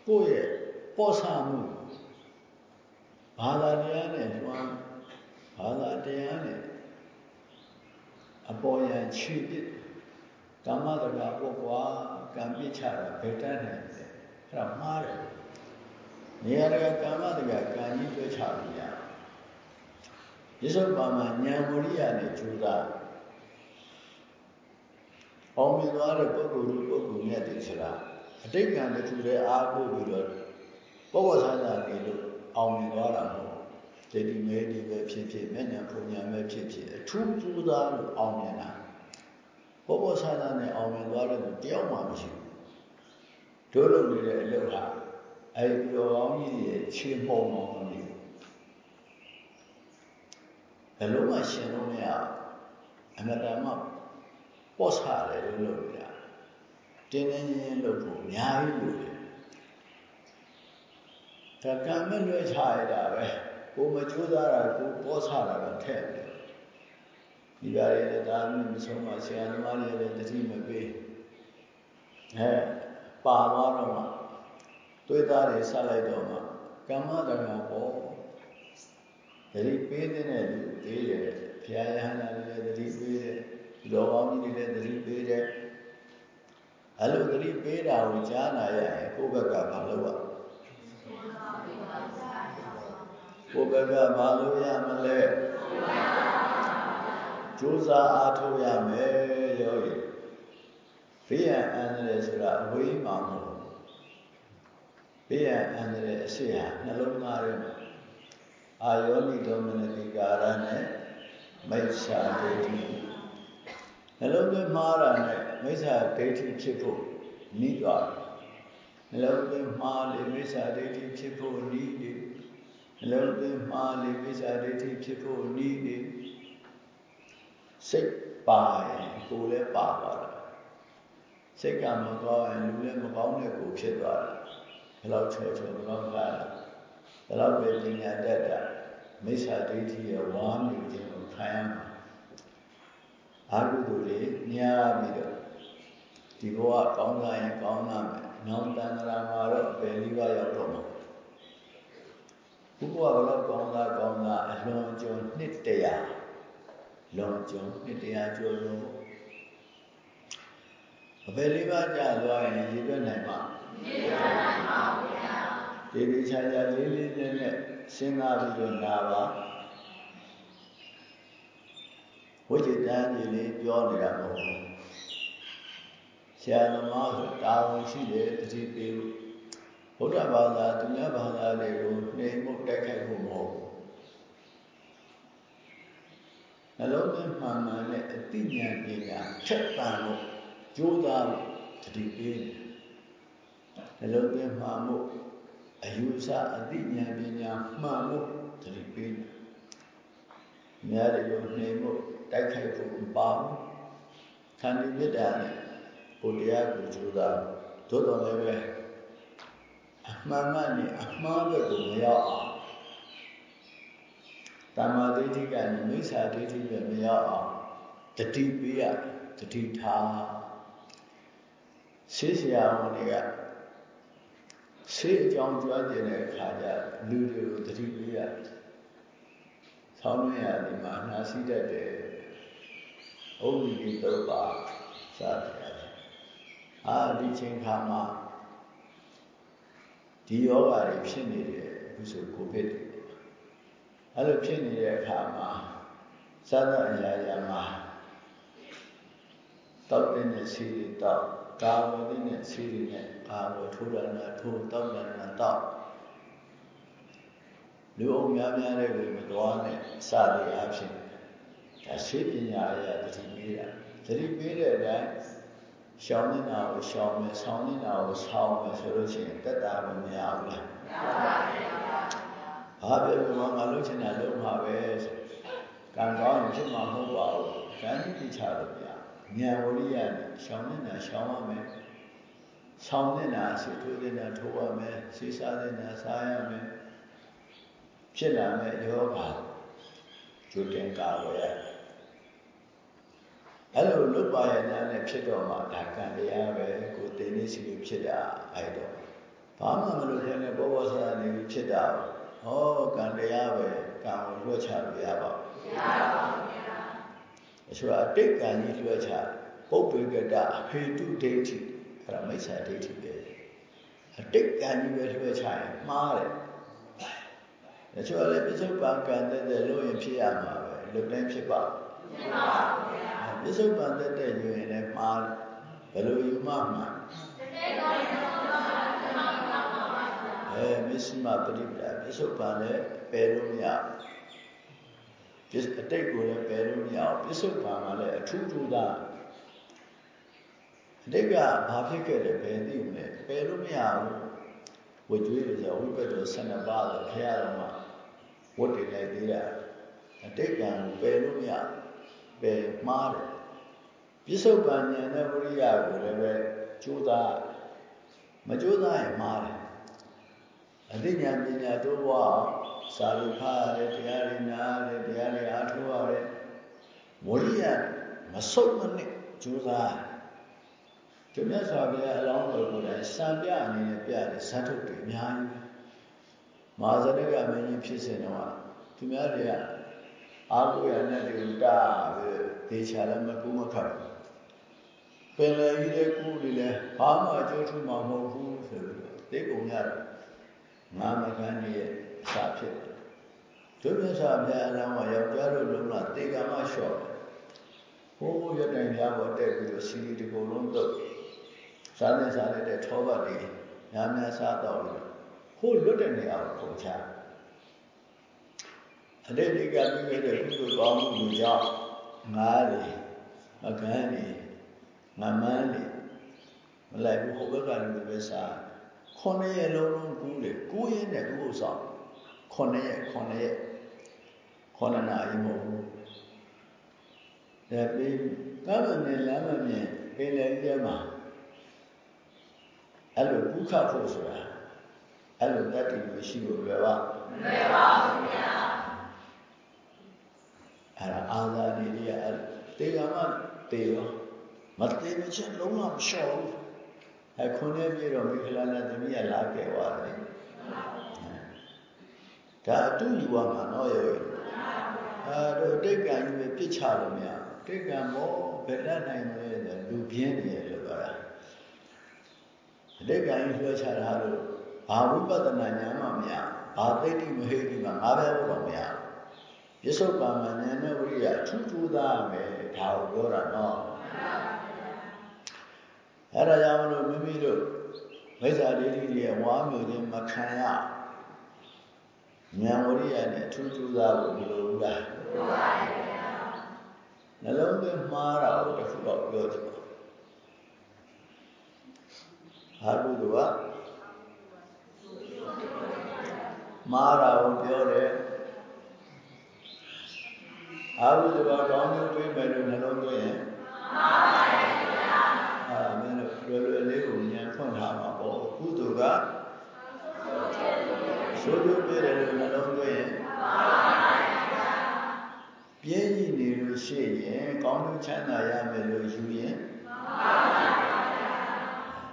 ကိုယ့်ရဲ့ပေါ်ဆမှုဘာသာတရားနဲ့လွှမ်းဘာသာတရားနဲ့အပေါ်ယံခြေပစ် ကမ္မတကာပုဂ္ဂွာကံပြစ်ချတာဘယ်တတ်နိုင်လဲအဲ့ဒါမှားတယ်နေရာကကာမတကာကံကြီးပြချလို့ရရစ္ဆုပါမှာဉာဏ်ဝရိယနဲ့ကြိုးစားအောင်မြင်သွားတဲ့ပုဂ္ဂိုလ်တို့ပုဂ္ဂိုလ်မြတ်တွေဆိုတာအတိတ်ကံတစ်ခုတည်းအားကိုးပြီးတော့ပုဂ္ဂိုလ်ဆန္ဒနေလို့အောင်မြင်သွားတာမဟုတ်ဒိဋ္ဌိမဲဒီပဲဖြစ်ဖြစ်မျက်နှာပုံညာပဲဖြစ်ဖြစ်အထူးကြိုးစားလို့အောင်မြင်တာ ပုဂ္ဂိုလ်ဆန္ဒနဲ့အောင်မြင်သွားတဲ့လူတယောက်မှမရှိဘူးတို့လုပ်နေတဲ့အလုပ်ဟာအဲဒီတော်ကောင်းကြီးရဲ့ခြေမှုံတော်မလို့ဘယ်လိုမှရှင်လို့မရအမတန်မှပေါ့ဆတယ်လို့လုပ်နေတာတင်းတင်းရင်းလုပ်ဖို့အများကြီးလိုတယ်ဒါကံမဲ့လွှဲချရတာပဲကိုမကြိုးစားတာကိုပေါ့ဆတာတော့ထည့်တယ် ဒီပါရတဲ့ဒါမျိုးမဆုံးမှဆရာသမားတွေလည်းတတိမပေးအဲပါသွားတော့မှသွေးသားတွေဆက်လိုက်တော့မှကမ္မတဏ္ဍာပေါ်တတိပေးတဲ့လူပေးတယ်ဘုရားယဟန္တာတွေလည်းတတိပေးတယ်လောကောင်းကြီးတွေလည်းသတိပေးတယ်အဲ့လိုသတိပေးတာကိုကြားနာရရင်ကိုယ့်ဘက်ကမလုပ်ရကိုယ့်ဘက်ကမလုပ်ရမလဲ ကြိုးစားအားထုတ်ရမယ်ရောဤဘေးရန်အန္တရာယ်ဆိုတာအဝေးမှာမဟုတ်ဘေးရန်အန္တရာယ်အရှိဟာနှလုံးသားထဲမှာအာယောနိဒေါမနတိကာရနဲ့မိစ္ဆာဒိဋ္ဌိနှလုံးသွင်းမှားတာနဲ့မိစ္ဆာဒိဋ္ဌိဖြစ်ဖို့နီးသွားတယ်နှလုံးသွင်းမှားလေမိစ္ဆာဒိဋ္ဌိဖြစ်ဖို့နီးတယ်နှလုံးသွင်းမှားလေမိစ္ဆာဒိဋ္ဌိဖြစ်ဖို့နီးတယ် စိတ်ပါရင်ကိုယ်လည်းပါသွားတယ်စိတ်ကမကောင်းရင်လူလည်းမကောင်းတဲ့ကိုယ်ဖြစ်သွားတယ်ဘယ်လောက်ချောချောဘယ်လောက်ကားဘယ်လောက်ပဲပညာတတ်တာမိစ္ဆာဒိဋ္ဌိရဲ့ဝါမြူခြင်းကိုခံရမှာအာဟုသူတွေညားပြီးတော့ဒီဘဝကောင်းစားရင်ကောင်းစားမယ်။နောက်တန်ត្រာမှာတော့အပယ်လေးပါးရောက်တော့မှာ။ဘုရားဘလောက်ကောင်းစားကောင်းစားအလွန်ကျွံနှစ်တရာ လွန်ကျွံနှစ်တရာကျော်လုံးအပယ်လေးပါးကြာသွားရင်ရည်ရွယ်နိုင်မှာရည်ရွယ်နိုင်ပါဘူးဗျာ။ဒီဒီချာချာလေးလေးနဲ့နဲ့စဉ်းစားပြီးတော့နာပါ။ဝိจิตန်းကြီးလေးပြောနေတာမဟုတ်ဘူးဆရာသမားဆိုတာဝန်ရှိတယ်တတိပေးဖို့ဘုရားဘာသာသူများဘာသာတွေကိုနှိမ်မှုတိုက်ခိုက်ဖို့မဟုတ်ဘူး နနှလုံးသွင်းမှန်မှန်နဲ့အသိဉာဏ်ပညာထက်သန်ဖို့ကြိုးစားဖို့တတိပေးတယ်နှလုံးသွင်းမှန်ဖို့အယူဆအသိဉာဏ်ပညာမှန်ဖို့တတိပေးတယ်များတွေကိုနှိမ်ဖို့တိုက်ခိုက်ဖို့မပါဘူးခန္တီမေတ္တာနဲ့ကိုတရားကိုကြိုးစားသို့တော်လည်းပဲအမှန်ကနေအမှားဘက်ကိုမရောက်အောင် တမ္မာဒိဋ္ဌိကနေမိစ္ဆာဒိဋ္ဌိပဲမရောက်အောင်တတိပေးရတတိထားရှေးဆရာဝန်တွေကရှေးအကြောင်းကြွားကျင်တဲ့အခါကျလူတွေကိုတတိပေးရဆောင်းရရဒီမှာနှာစီးတတ်တယ်ဥဒ္ဓိတုပ္ပါစသည်အာဒီချိန်ခါမှာဒီယောဂါတွေဖြစ်နေတယ်အခုဆိုကိုဗစ်တွေ အဲ့လိုဖြစ်နေတဲ့အခါမှာသာသအရာရာမှာတောက်တဲ့စီတွေတောက်ကာဝယ်တဲ့စီတွေနဲ့ကာဝယ်ထိုးရနာထိုးတောက်ရနာတောက်လူအောင်များများတဲ့ကိုမတော်နဲ့စသည်အဖြစ်ဒါရှိပညာရတတိပေးတာတတိပေးတဲ့အတိုင်းရှောင်းနေတာကိုရှောင်းမယ်ဆောင်းနေတာကိုဆောင်းမယ်ဆိုလို့ရှိရင်တက်တာမမရဘူးလားမရပါဘူး ဘာပြောပြောငါလှုပ်ချင်တာလှုပ်မှာပဲကံကောင်းရင်ဖြစ်မှာမဟုတ်ပါဘူးကံကြီးတိချလို့ပြဉာဏ်ဝရိယနဲ့ရှောင်းနေတာရှောင်းရမယ်ဆောင်းနေတာဆွေထိုးနေတာထိုးရမယ်ဆေးစားနေတာစားရမယ်ဖြစ်လာမဲ့ယောဂကျိုးတင်ကာဝယ်ရအဲ့လိုလွတ်ပါရနာနဲ့ဖြစ်တော့မှဒါကံတရားပဲကိုယ်တင်နေစီဖြစ်တာအဲ့တော့ဘာမှမလုပ်ခဲနဲ့ဘောဘောဆရာနေဖြစ်တာ ဟောကံတရားပဲကံကိုလွှတ်ချလို့ရပါဘူးမရပါဘူးဗျာအချို့အတိတ်ကံကြီးလွှတ်ချပုပ္ပေကတအဖေတုဒိဋ္ဌိအဲ့ဒါမိစ္ဆာဒိဋ္ဌိပဲအတိတ်ကံကြီးပဲလွှတ်ချရင်မှားတယ်အချို့လည်းပြစ္ဆုတ်ပံကံတဲ့တဲ့လို့ရင်ဖြစ်ရမှာပဲလူတိုင်းဖြစ်ပါဖြစ်ပါဘူးဗျာပြစ္ဆုတ်ပံတဲ့တဲ့ယူရင်လည်းမှားဘယ်လိုယူမှမှန်တကယ်တော့အဲမစ္စမပရိပဒါ ပြစ္ဆုတ်ပံလည်းပယ်လို့မရပြစ္အတိတ်ကိုလည်းပယ်လို့မရအောင်ပြစ္ဆုတ်ပံမှာလည်းအထူးထူးသားအတိတ်ကဘာဖြစ်ခဲ့လဲဘယ်သိမလဲပယ်လို့မရဘူးဝကြွေးလို့ဆိုဝိပဿနာ12ပါးဆိုခရတော်မှာဝတ်တွေလိုက်သေးတာအတိတ်ကံကိုပယ်လို့မရပယ်မှားတယ်ပြစ္ဆုတ်ပံဉာဏ်နဲ့ဝိရိယကိုလည်းပဲကြိုးစားမကြိုးစားရင်မှားတယ် အသိဉာဏ်ပညာတိုးပွားစာရုပ်ဖတ်ရတယ်တရားတွေနားရတယ်တရားတွေအားထုတ်ရတယ်ဝိရိယမဆုတ်မနစ်ကြိုးစားကျမြတ်စွာဘုရားအလောင်းတော်ကိုယ်တိုင်စံပြအနေနဲ့ပြတယ်ဇတ်ထုတ်တွေအများကြီးမဟာဇနကမင်းကြီးဖြစ်စဉ်တော့သူများတွေကအာဟုရနဲ့တူတာပြီးဒေချာလည်းမကူမခတ်ပင်လေကြီးတဲ့ကူတွေလည်းဘာမှအကျိုးထူမှာမဟုတ်ဘူးဆိုပြီးသိကုန်ရတယ် ငါမခန်းကြီးရဲ့အစာဖြစ်တယ်ဒုမြတ်စွာဘုရားအလောင်းကယောက်ျားတို့လုံးလာတေကမလျှော့ဟိုးရတိုင်ပြားပေါ်တက်ပြီးတော့စီဒီတကုံလုံးတုတ်စားနေစားနေတဲ့ထောပတ်တွေများများစားတော့ပြီးဟိုးလွတ်တဲ့နေရာကိုပုံချအတိတ်ကပြီးခဲ့တဲ့ကုသိုလ်ကောင်းမှုတွေကြောင့်ငါးတွေမကန်းတွေငမန်းတွေမလိုက်ဘူးဟိုဘက်ကလူတွေပဲစား ခုနှစ်ရက်လုံးလုံးကူးတယ်ကူးရင်နဲ့ကူးဆောင်ခုနှစ်ရက်ခုနှစ်ရက်ခုနှစ်နာရီမဟုတ်ဘူးဒါပြီးကမ်းမမြင်လမ်းမမြင်ပင်လယ်ကျဲမှာအဲ့လိုကုခဖို့ဆိုတာအဲ့လိုတတ်တည်လို့ရှိလို့လွယ်ပါမလွယ်ပါဘူးဗျာအဲ့ဒါအာဇာနည်တွေကအဲ့တေကမတေရောမတေမချင်းလုံးဝမလျှော့ဘူး အခုနဲ့ပြေတော့မိခလာနဲ့သမီးကလာခဲ့သွားတယ်ဒါအတူယူရမှာနော်ရောအဲတို့တိတ်ကံကြီးပဲပြစ်ချလို့မရတိတ်ကံမောဘယ်တတ်နိုင်မလဲလူပြင်းနေတယ်လို့ပြောတာအတိတ်ကံကြီးလွှဲချတာလို့ဘာဝိပဿနာဉာဏ်မှမရဘာသိတိမဟိတိမှငါးပဲဘုတော့မရပြစ္ဆုတ်ပါမဉာဏ်နဲ့ဝိရိယထူးထူးသားမယ်ဒါကိုပြောတာနော် အဲ့ဒါကြောင့်မလို့မိမိတို့မိစ္ဆာဒိဋ္ဌိတွေဝါမျိုးချင်းမခံရဉာဏ်ဝရိယနဲ့ထူးထူးသားဖို့မလိုဘူးလားလိုပါရဲ့ဗျာနှလုံးသွင်းမှားတာကိုတစ်ခုတော့ပြောချင်ပါဟာကုသိုလ်ကမှားတာကိုပြောတယ်အာဟုဇဝကောင်းလို့ပြေးမယ်လို့နှလုံးသွင်းရင်မှန်ပါဗျာအာမင်းတို့လွယ်လွယ်လေးကိုဉာဏ်ဖွင့်ထားမှာပေါ့ကုသိုလ်က ဆိုးကျိုးပြေးတယ်လို့နှလုံးသွင်းရင်မှန်ပါဗျာပြင်းရည်နေလို့ရှိရင်ကောင်းကျိုးချမ်းသာရမယ်လို့ယူရင်မှန်ပါဗျာ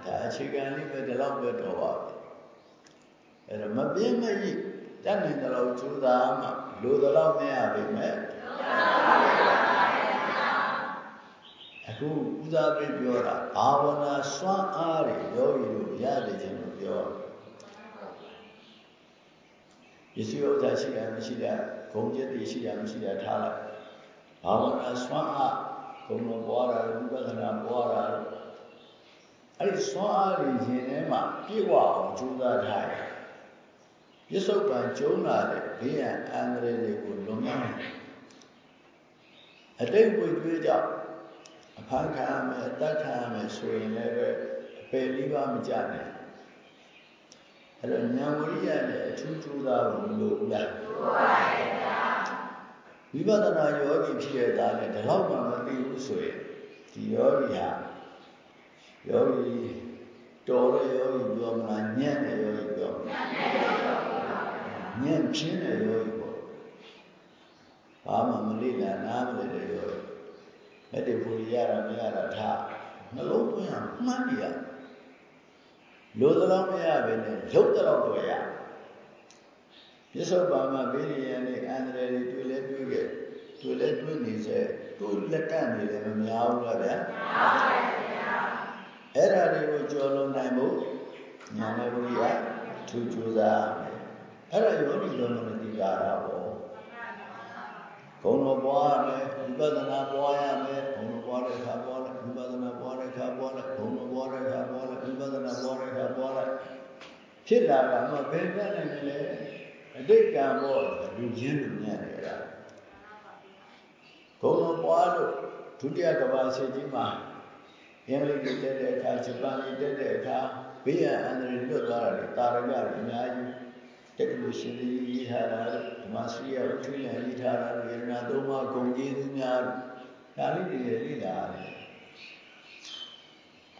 ဒါအခြေခံလေးပဲဒီလောက်ပဲတော့ပါပဲအဲ့တော့မပြင်းမရည်တတ်နိုင်တဲ့လောက်ကြိုးစားမှလိုတဲ့လောက်မရပါမယ်အခုဦးစားပေးပြောတာဘာဝနာစွမ်းအားတွေယောဂီတို့ရတယ်ကျွန်တော်ပြော ပစ္စည်းဥစ္စာရှိတာမရှိတာဂုံကျက်တွေရှိတာမရှိတာထားလိုက်ဘာဝနာစွမ်းအားဂုံတော်ပွားတာဝိပဿနာပွားတာအဲ့ဒီစွမ်းအားတွေရှင်ထဲမှာပြည့်ဝအောင်ကြိုးစားထားရပြစ္ဆုတ်ပံကျုံးလာတဲ့ဘေးရန်အန္တရာယ်တွေကိုလွန်မြောက်အတိတ်ဝိတွေးကြောင့်အဖန်ခံရမယ်အသက်ခံရမယ်ဆိုရင်လည်းပဲအပယ်လေးပါးမကြနိုင် အဲ့တော့ဉာဏ်ဝရိယနဲ့အထူးကြိုးစားဖို့မလိုဘူးလားလိုပါရဲ့ဗျာဝိပဿနာယောဂီဖြစ်ရတာနဲ့ဒီလောက်မှမသိဘူးဆိုရင်ဒီယောဂီဟာယောဂီတော်တဲ့ယောဂီပြောမလားညံ့တဲ့ယောဂီပြောမလားညံ့ပြင်းတဲ့ယောဂီပေါ့ဘာမှမလိလာနားမလဲတဲ့ယောဂီမက်တေပူရရမရတာထားနှလုံးသွင်းအောင်မှန်းနေရ လိုသလောက်မရပဲနဲ့ရုပ်တော့တော့ရပြစ္ဆုတ်ပါမှာဘေးရန်နဲ့အန္တရာယ်တွေတွေ့လဲတွေ့ခဲ့တွေ့လဲတွေ့နေစေတို့လက်ကနေတယ်မများဘူးလားဗျာများပါဗျာအဲ့ဒါတွေကိုကြော်လွန်နိုင်ဖို့ညာနဲ့ဝိရိယထူးကြိုးစားမယ်အဲ့ဒါယောနိတော်မနတိကာရပေါ့ဂုဏ်တော်ပွားရမယ်ဝိပဿနာပွားရမယ်ဂုဏ်တော်ပွားတဲ့အခါပွားလိုက်ဝိပဿနာပွားတဲ့အခါပွားလိုက်ဂုဏ်တော်ပွားတဲ့အခါပွား လိုက်ဝိပဿနာပွားတဲ့အခါပွားလိုက်ဖြစ်လာတာမှဘယ်တတ်နိုင်လဲအတိတ်ကံပေါ့လူချင်းလူညံ့နေတာဂုဏ်တော်ပွားလို့ဒုတိယကဘာစေကြီးမှာအင်္ဂလိပ်တက်တဲ့အခါဂျပန်တက်တဲ့အခါဘေးရန်အန္တရာယ်လွတ်သွားတာလေတာရကတွေအများကြီးတက္ကသိုလ်ရှင်ကြီးရေးထားတာဓမ္မစရိယဥထိလန်ရေးထားတာဝေဒနာသုံးပါးဂုံကြီးသူများဒါလေးတွေလေ့လာရတယ်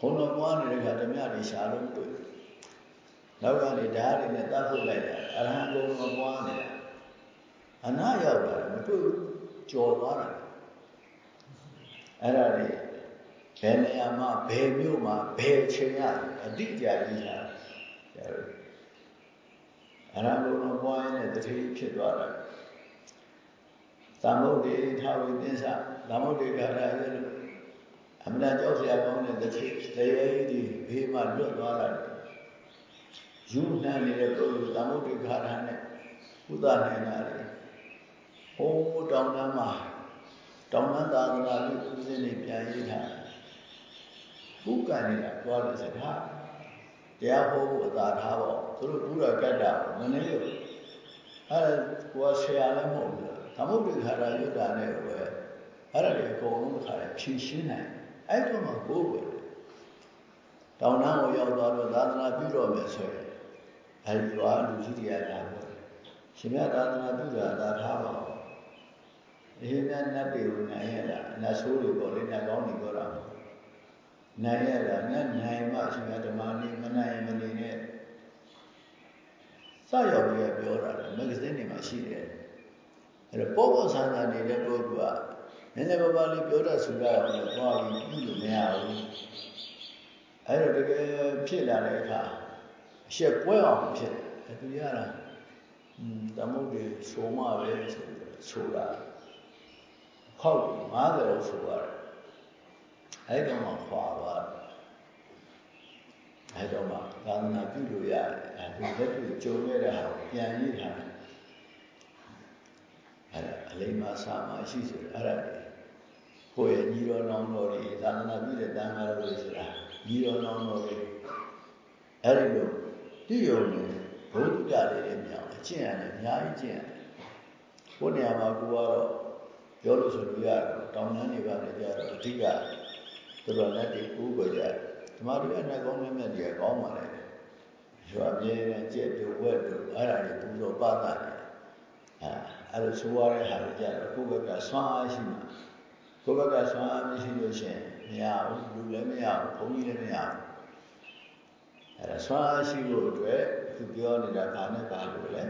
ခုံတော်ပွားနေတဲ့ခါဓမြတွေရှာလို့တွေ့နောက်ကနေဓာတ်တွေနဲ့တတ်ဖို့လိုက်တာအရဟံဘုံတော်ပွားနေတာအနာရောက်တာမတွေ့ဘူးကြော်သွားတာအဲ့ဒါတွေဘယ်နေရာမှာဘယ်မြို့မှာဘယ်ချိန်ရအတိအကျကြီးထားတယ်အရဟံဘုံတော်ပွားရင်တတိဖြစ်သွားတာသမုဒ္ဒေထာဝိသစ္စာသမုဒ္ဒေကာရရဲ့လို့ အမှန်ကြောက်စရာကောင်းတဲ့တတိတရားကြီးဒီဘေးမှာလွတ်သွားတာယူနှံနေတဲ့ပုဂ္ဂိုလ်သမုဒ္ဒေကာရနဲ့ဥဒနိုင်တာလေဟိုးတောင်းတမ်းမှာတောင်းတမ်းသာသနာ့လူဦးစင်းနေပြန်ရေးထားပုကံနေတာသွားလို့စကားတရားဟောဖို့အသာထားပေါ့သူတို့ဘုရားကတ္တာမနေလို့အဲကိုယ်ဆရာလည်းမဟုတ်ဘူးသမုဒ္ဒခါရယုတ်တာနဲ့ပဲအဲ့ဒါတွေအကုန်လုံးတစ်ခါဖြည့်ရှင်းနိုင် အဲ့တော့မှကိုယ်ပဲတောင်းတန်းကိုရောက်သွားတော့သာသနာပြုတော့မယ်ဆိုရင်အဲဒီကလူကြီးတွေကလာပြောရှင်မြတ်သာသနာပြုတာသာထားပါဦးအဟိနနတ်တွေကိုနိုင်ရတာနတ်ဆိုးတွေပေါ့လေနတ်ကောင်းတွေပြောတာနိုင်ရတာနတ်နိုင်မှရှင်မြတ်ဓမ္မနည်းမနိုင်မနေနဲ့စရောက်ပြီးပြောတာမဂ္ဂဇင်းတွေမှာရှိတယ်အဲ့တော့ပုဂ္ဂိုလ်ဆန္ဒနေတဲ့ပုဂ္ဂိုလ်က နည်းနည်းပါးပါးလေးပြောတတ်ဆိုရအောင်လို့သွားပြီးပြုလို့မရဘူးအဲ့တော့တကယ်ဖြစ်လာတဲ့အခါအရှက်ပွဲအောင်ဖြစ်တယ်သူရတာอืมတမုတ်တွေဆိုမှပဲဆိုဆိုတာခေါက်90လောက်ဆိုရတယ်အဲ့တော့မှခွာသွားတယ်အဲ့တော့မှသာသနာပြုလို့ရတယ်အခုလက်တွေ့ကြုံရတဲ့ဟာကိုပြန်ရေးထားတယ်အဲ့ဒါအလိမ္မာစာမရှိဆိုအဲ့ဒါ ကိုယ့်ရဲ့ညီတော်နောင်တော်တွေသာသနာပြုတဲ့တန်ခါတော်တွေဆိုတာညီတော်နောင်တော်တွေအဲ့ဒီလိုတိယုံနဲ့ဘုဒ္ဓလေးတွေမြောင်အကျင့်ရတယ်အများကြီးကျင့်ရတယ်ကိုယ်နေရာမှာကိုကတော့ပြောလို့ဆိုလို့ရတယ်တောင်းတန်းနေပါလေကြတော့အဓိကသူတော်နဲ့ဒီကူးကြကြဓမ္မတွေကနဲ့ကောင်းတဲ့မြတ်တွေကကောင်းပါလေရွာပြေနဲ့ကြက်တို့ဝက်တို့အဲ့ဒါတွေပူဇော်ပသတယ်အဲအဲ့လိုဆိုရတဲ့ဟာတွေကြတော့ကိုယ့်ဘက်ကဆွမ်းအားရှိမှာ ကိုယ့်ဘက်ကဆွမ်းအားမရှိလို့ရှိရင်မရဘူးလူလည်းမရဘူးဘုန်းကြီးလည်းမရဘူးအဲ့ဒါဆွမ်းအားရှိဖို့အတွက်သူပြောနေတာဘာနဲ့ပါလို့လဲဉာဏ်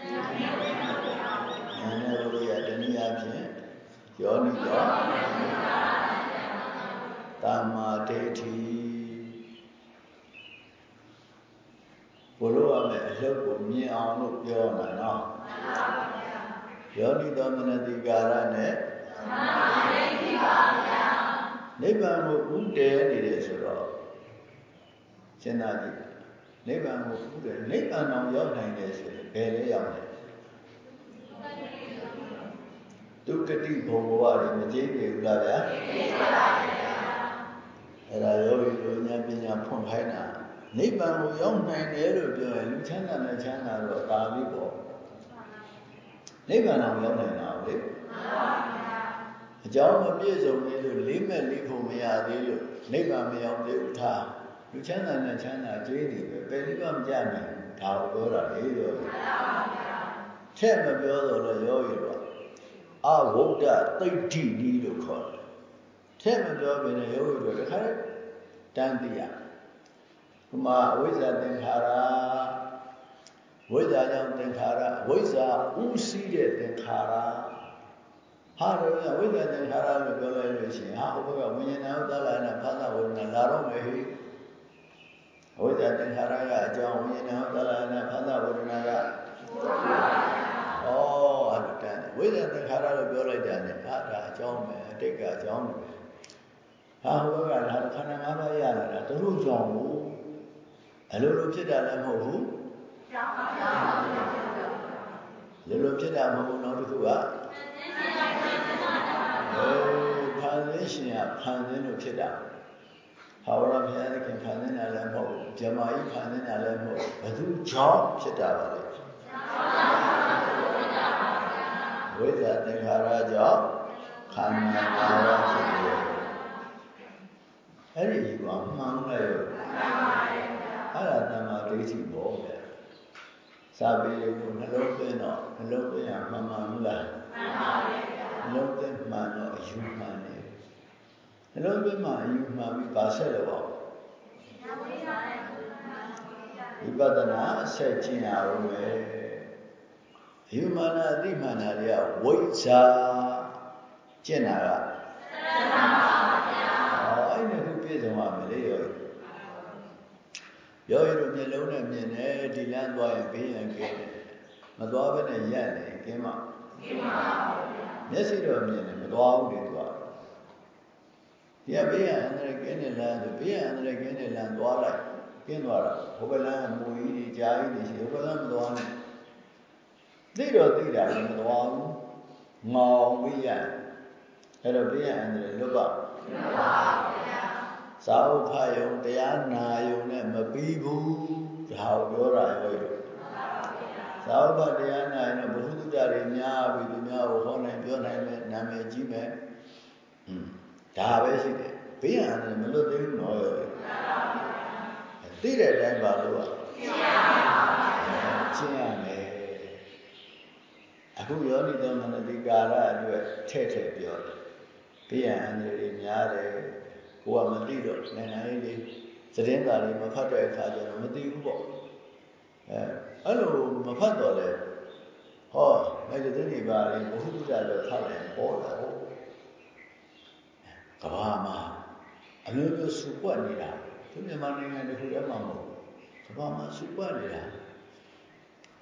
နဲ့ဘုရားတနည်းအားဖြင့်ယောနိသောတမ္မာဒိဋ္ဌိဘုလိုရမယ်အလုပ်ကိုမြင်အောင်လို့ပြောတာနော်ယောနိသောမနတိကာရနဲ့ သမာဓိဋ္ဌိပါဗျာနိဗ္ဗာန်ကိုဥတည်နေတယ်ဆိုတော့စဉ်းစားကြည့်နိဗ္ဗာန်ကိုဥတည်နိဗ္ဗာန်အောင်ရောက်နိုင်တယ်ဆိုရင်ဘယ်လဲရောက်နိုင်ဒုက္ခတိဘုံဘဝတွေမကြိတ်နေဘူးလားဗျာကြိတ်ပါပါဗျာအဲ့ဒါယောဂီတို့ဉာဏ်ပညာဖွင့်ခိုင်းတာနိဗ္ဗာန်ကိုရောက်နိုင်တယ်လို့ပြောရင်လူချမ်းသာနဲ့ချမ်းသာတော့တာပြီးပေါ့နိဗ္ဗာန်အောင်ရောက်နိုင်တာလေမှန်ပါဗျာ အကြောင်းမပြည့်စုံသေးလို့လေးမဲ့လေးဖို့မရသေးလို့နိဗ္ဗာန်မရောက်သေးဘူးထားလူချမ်းသာနဲ့ချမ်းသာကြွေးနေပဲပယ်လေးပါမကြနိုင်ဒါကိုပြောတာလေရောမှန်ပါဗျာထက်မပြောတော့လည်းရောရတော့အဝုဒ္ဒသိဋ္ဌိနီးလို့ခေါ်တယ်ထက်မပြောဘဲနဲ့ရောရတော့တခါတန်းသိရဒီမှာအဝိဇ္ဇာသင်္ခါရဝိဇ္ဇာကြောင့်သင်္ခါရဝိဇ္ဇာဥစည်းတဲ့သင်္ခါရ ဟာတော့ဝိဇ္ဇာသင်္ခါရလို့ပြောလိုက်လို့ရှိရင်ဟာဟိုဘက်ကဝိညာဏဥဒ္ဒလာနာဖသဝေဒနာလာတော့မယ်ဟိဝိဇ္ဇာသင်္ခါရကအကြောင်းဝိညာဏဥဒ္ဒလာနာဖသဝေဒနာကဩအဲ့ဒါတန်းဝိဇ္ဇာသင်္ခါရလို့ပြောလိုက်တာ ਨੇ ဟာဒါအကြောင်းပဲအတိတ်ကအကြောင်းပဲဟာဟိုဘက်ကဒါခန္ဓာ၅ပါးရလာတာတို့ကြောင့်ကိုအလိုလိုဖြစ်တာလည်းမဟုတ်ဘူးကြောင်းပါကြောင်းပါလိုလိုဖြစ်တာမဟုတ်ဘူးနောက်တစ်ခုကအဲ ဖန်ဆင်းရှင်ကဖန်ဆင်းလို့ဖြစ်တာဟာဝရဘုရားသခင်ဖန်ဆင်းတာလည်းမဟုတ်ဘူးဇမာကြီးဖန်ဆင်းတာလည်းမဟုတ်ဘူးဘယ်သူကြောင့်ဖြစ်တာပါလဲဝိဇ္ဇာသင်္ခါရကြောင့်ခန္ဓာ၅ပါးဖြစ်တယ်အဲ့ဒီကမှန်လိုက်ရောမှန်ပါတယ်အဲ့ဒါတမ္မာဒိဋ္ဌိပေါ့ဗျာစာပေကိုနှလုံးသွင်းတော့နှလုံးသွင်းရမှန်မှန်ဘူးလားမှန်ပါဗျာနှလုံးသွင်း မှန်တော့အယူမှန်တယ်နှလုံးသွင်းမှအယူမှန်ပြီးပါဆက်တော့ပါဝိပဿနာဆက်ကျင့်ရအောင်ပဲအယူမှန်တာအသိမှန်တာတွေကဝိဇ္ဇာကျင့်တာကသတ္တပါဗျာဟောအဲ့ဒီခုပြည့်စုံပါမယ်လေရောရောရတို့မျက်လုံးနဲ့မြင်တယ်ဒီလမ်းသွားရင်ဘေးရန်ကင်းတယ်မသွားဘဲနဲ့ရက်နေကင်းမှာကင်းပါဗျာမျက်စိတော့မြင်တယ်မ သွားဘူးလေသွားဒီကဘေးရန်အန္တရာယ်ကင်းတဲ့လမ်းဆိုဘေးရန်အန္တရာယ်ကင်းတဲ့လမ်းသွားလိုက်ကင်းသွားတာဟိုဘက်လမ်းမူကြီးတွေကြားကြီးတွေရှိဟိုဘက်လမ်းမသွားနဲ့သိတော့သိတာလည်းမသွားဘူးငေါင်ဘေးရန်အဲ့တော့ဘေးရန်အန္တရာယ်လွတ်ပါလွတ်ပါဗျာစာဥဖယုံတရားနာယုံနဲ့မပြီးဘူးဒါကိုပြောတာရောလို့ သာဝတ္တရားနာရင်ဘုဟုတ္တတွေများပြီသူများကိုဟောနိုင်ပြောနိုင်မယ်နာမည်ကြီးမယ်อืมဒါပဲရှိတယ်ဘေးရန်တယ်မလွတ်သေးဘူးနော်ရောသိတဲ့အတိုင်းပါလို့อ่ะရှင်းရမယ်အခုယောနိသောမနတိကာရအတွက်ထဲ့ထဲ့ပြောတယ်ဘေးရန်အန္တရာယ်များတယ်ကိုကမသိတော့နိုင်ငံရေးတွေသတင်းစာတွေမဖတ်တဲ့အခါကျတော့မသိဘူးပေါ့အဲ အဲ့လိုမဖတ်တော့လေဟောအဲ့ဒီသတင်းတွေပါလေဘုဟုတ္တတော့ထားတယ်ပေါ်တာဟုတ်ကဘာမှာအမျိုးမျိုးစုပွက်နေတာသူမြန်မာနိုင်ငံတခုတည်းမှာမဟုတ်ကဘာမှာစုပွက်နေတာ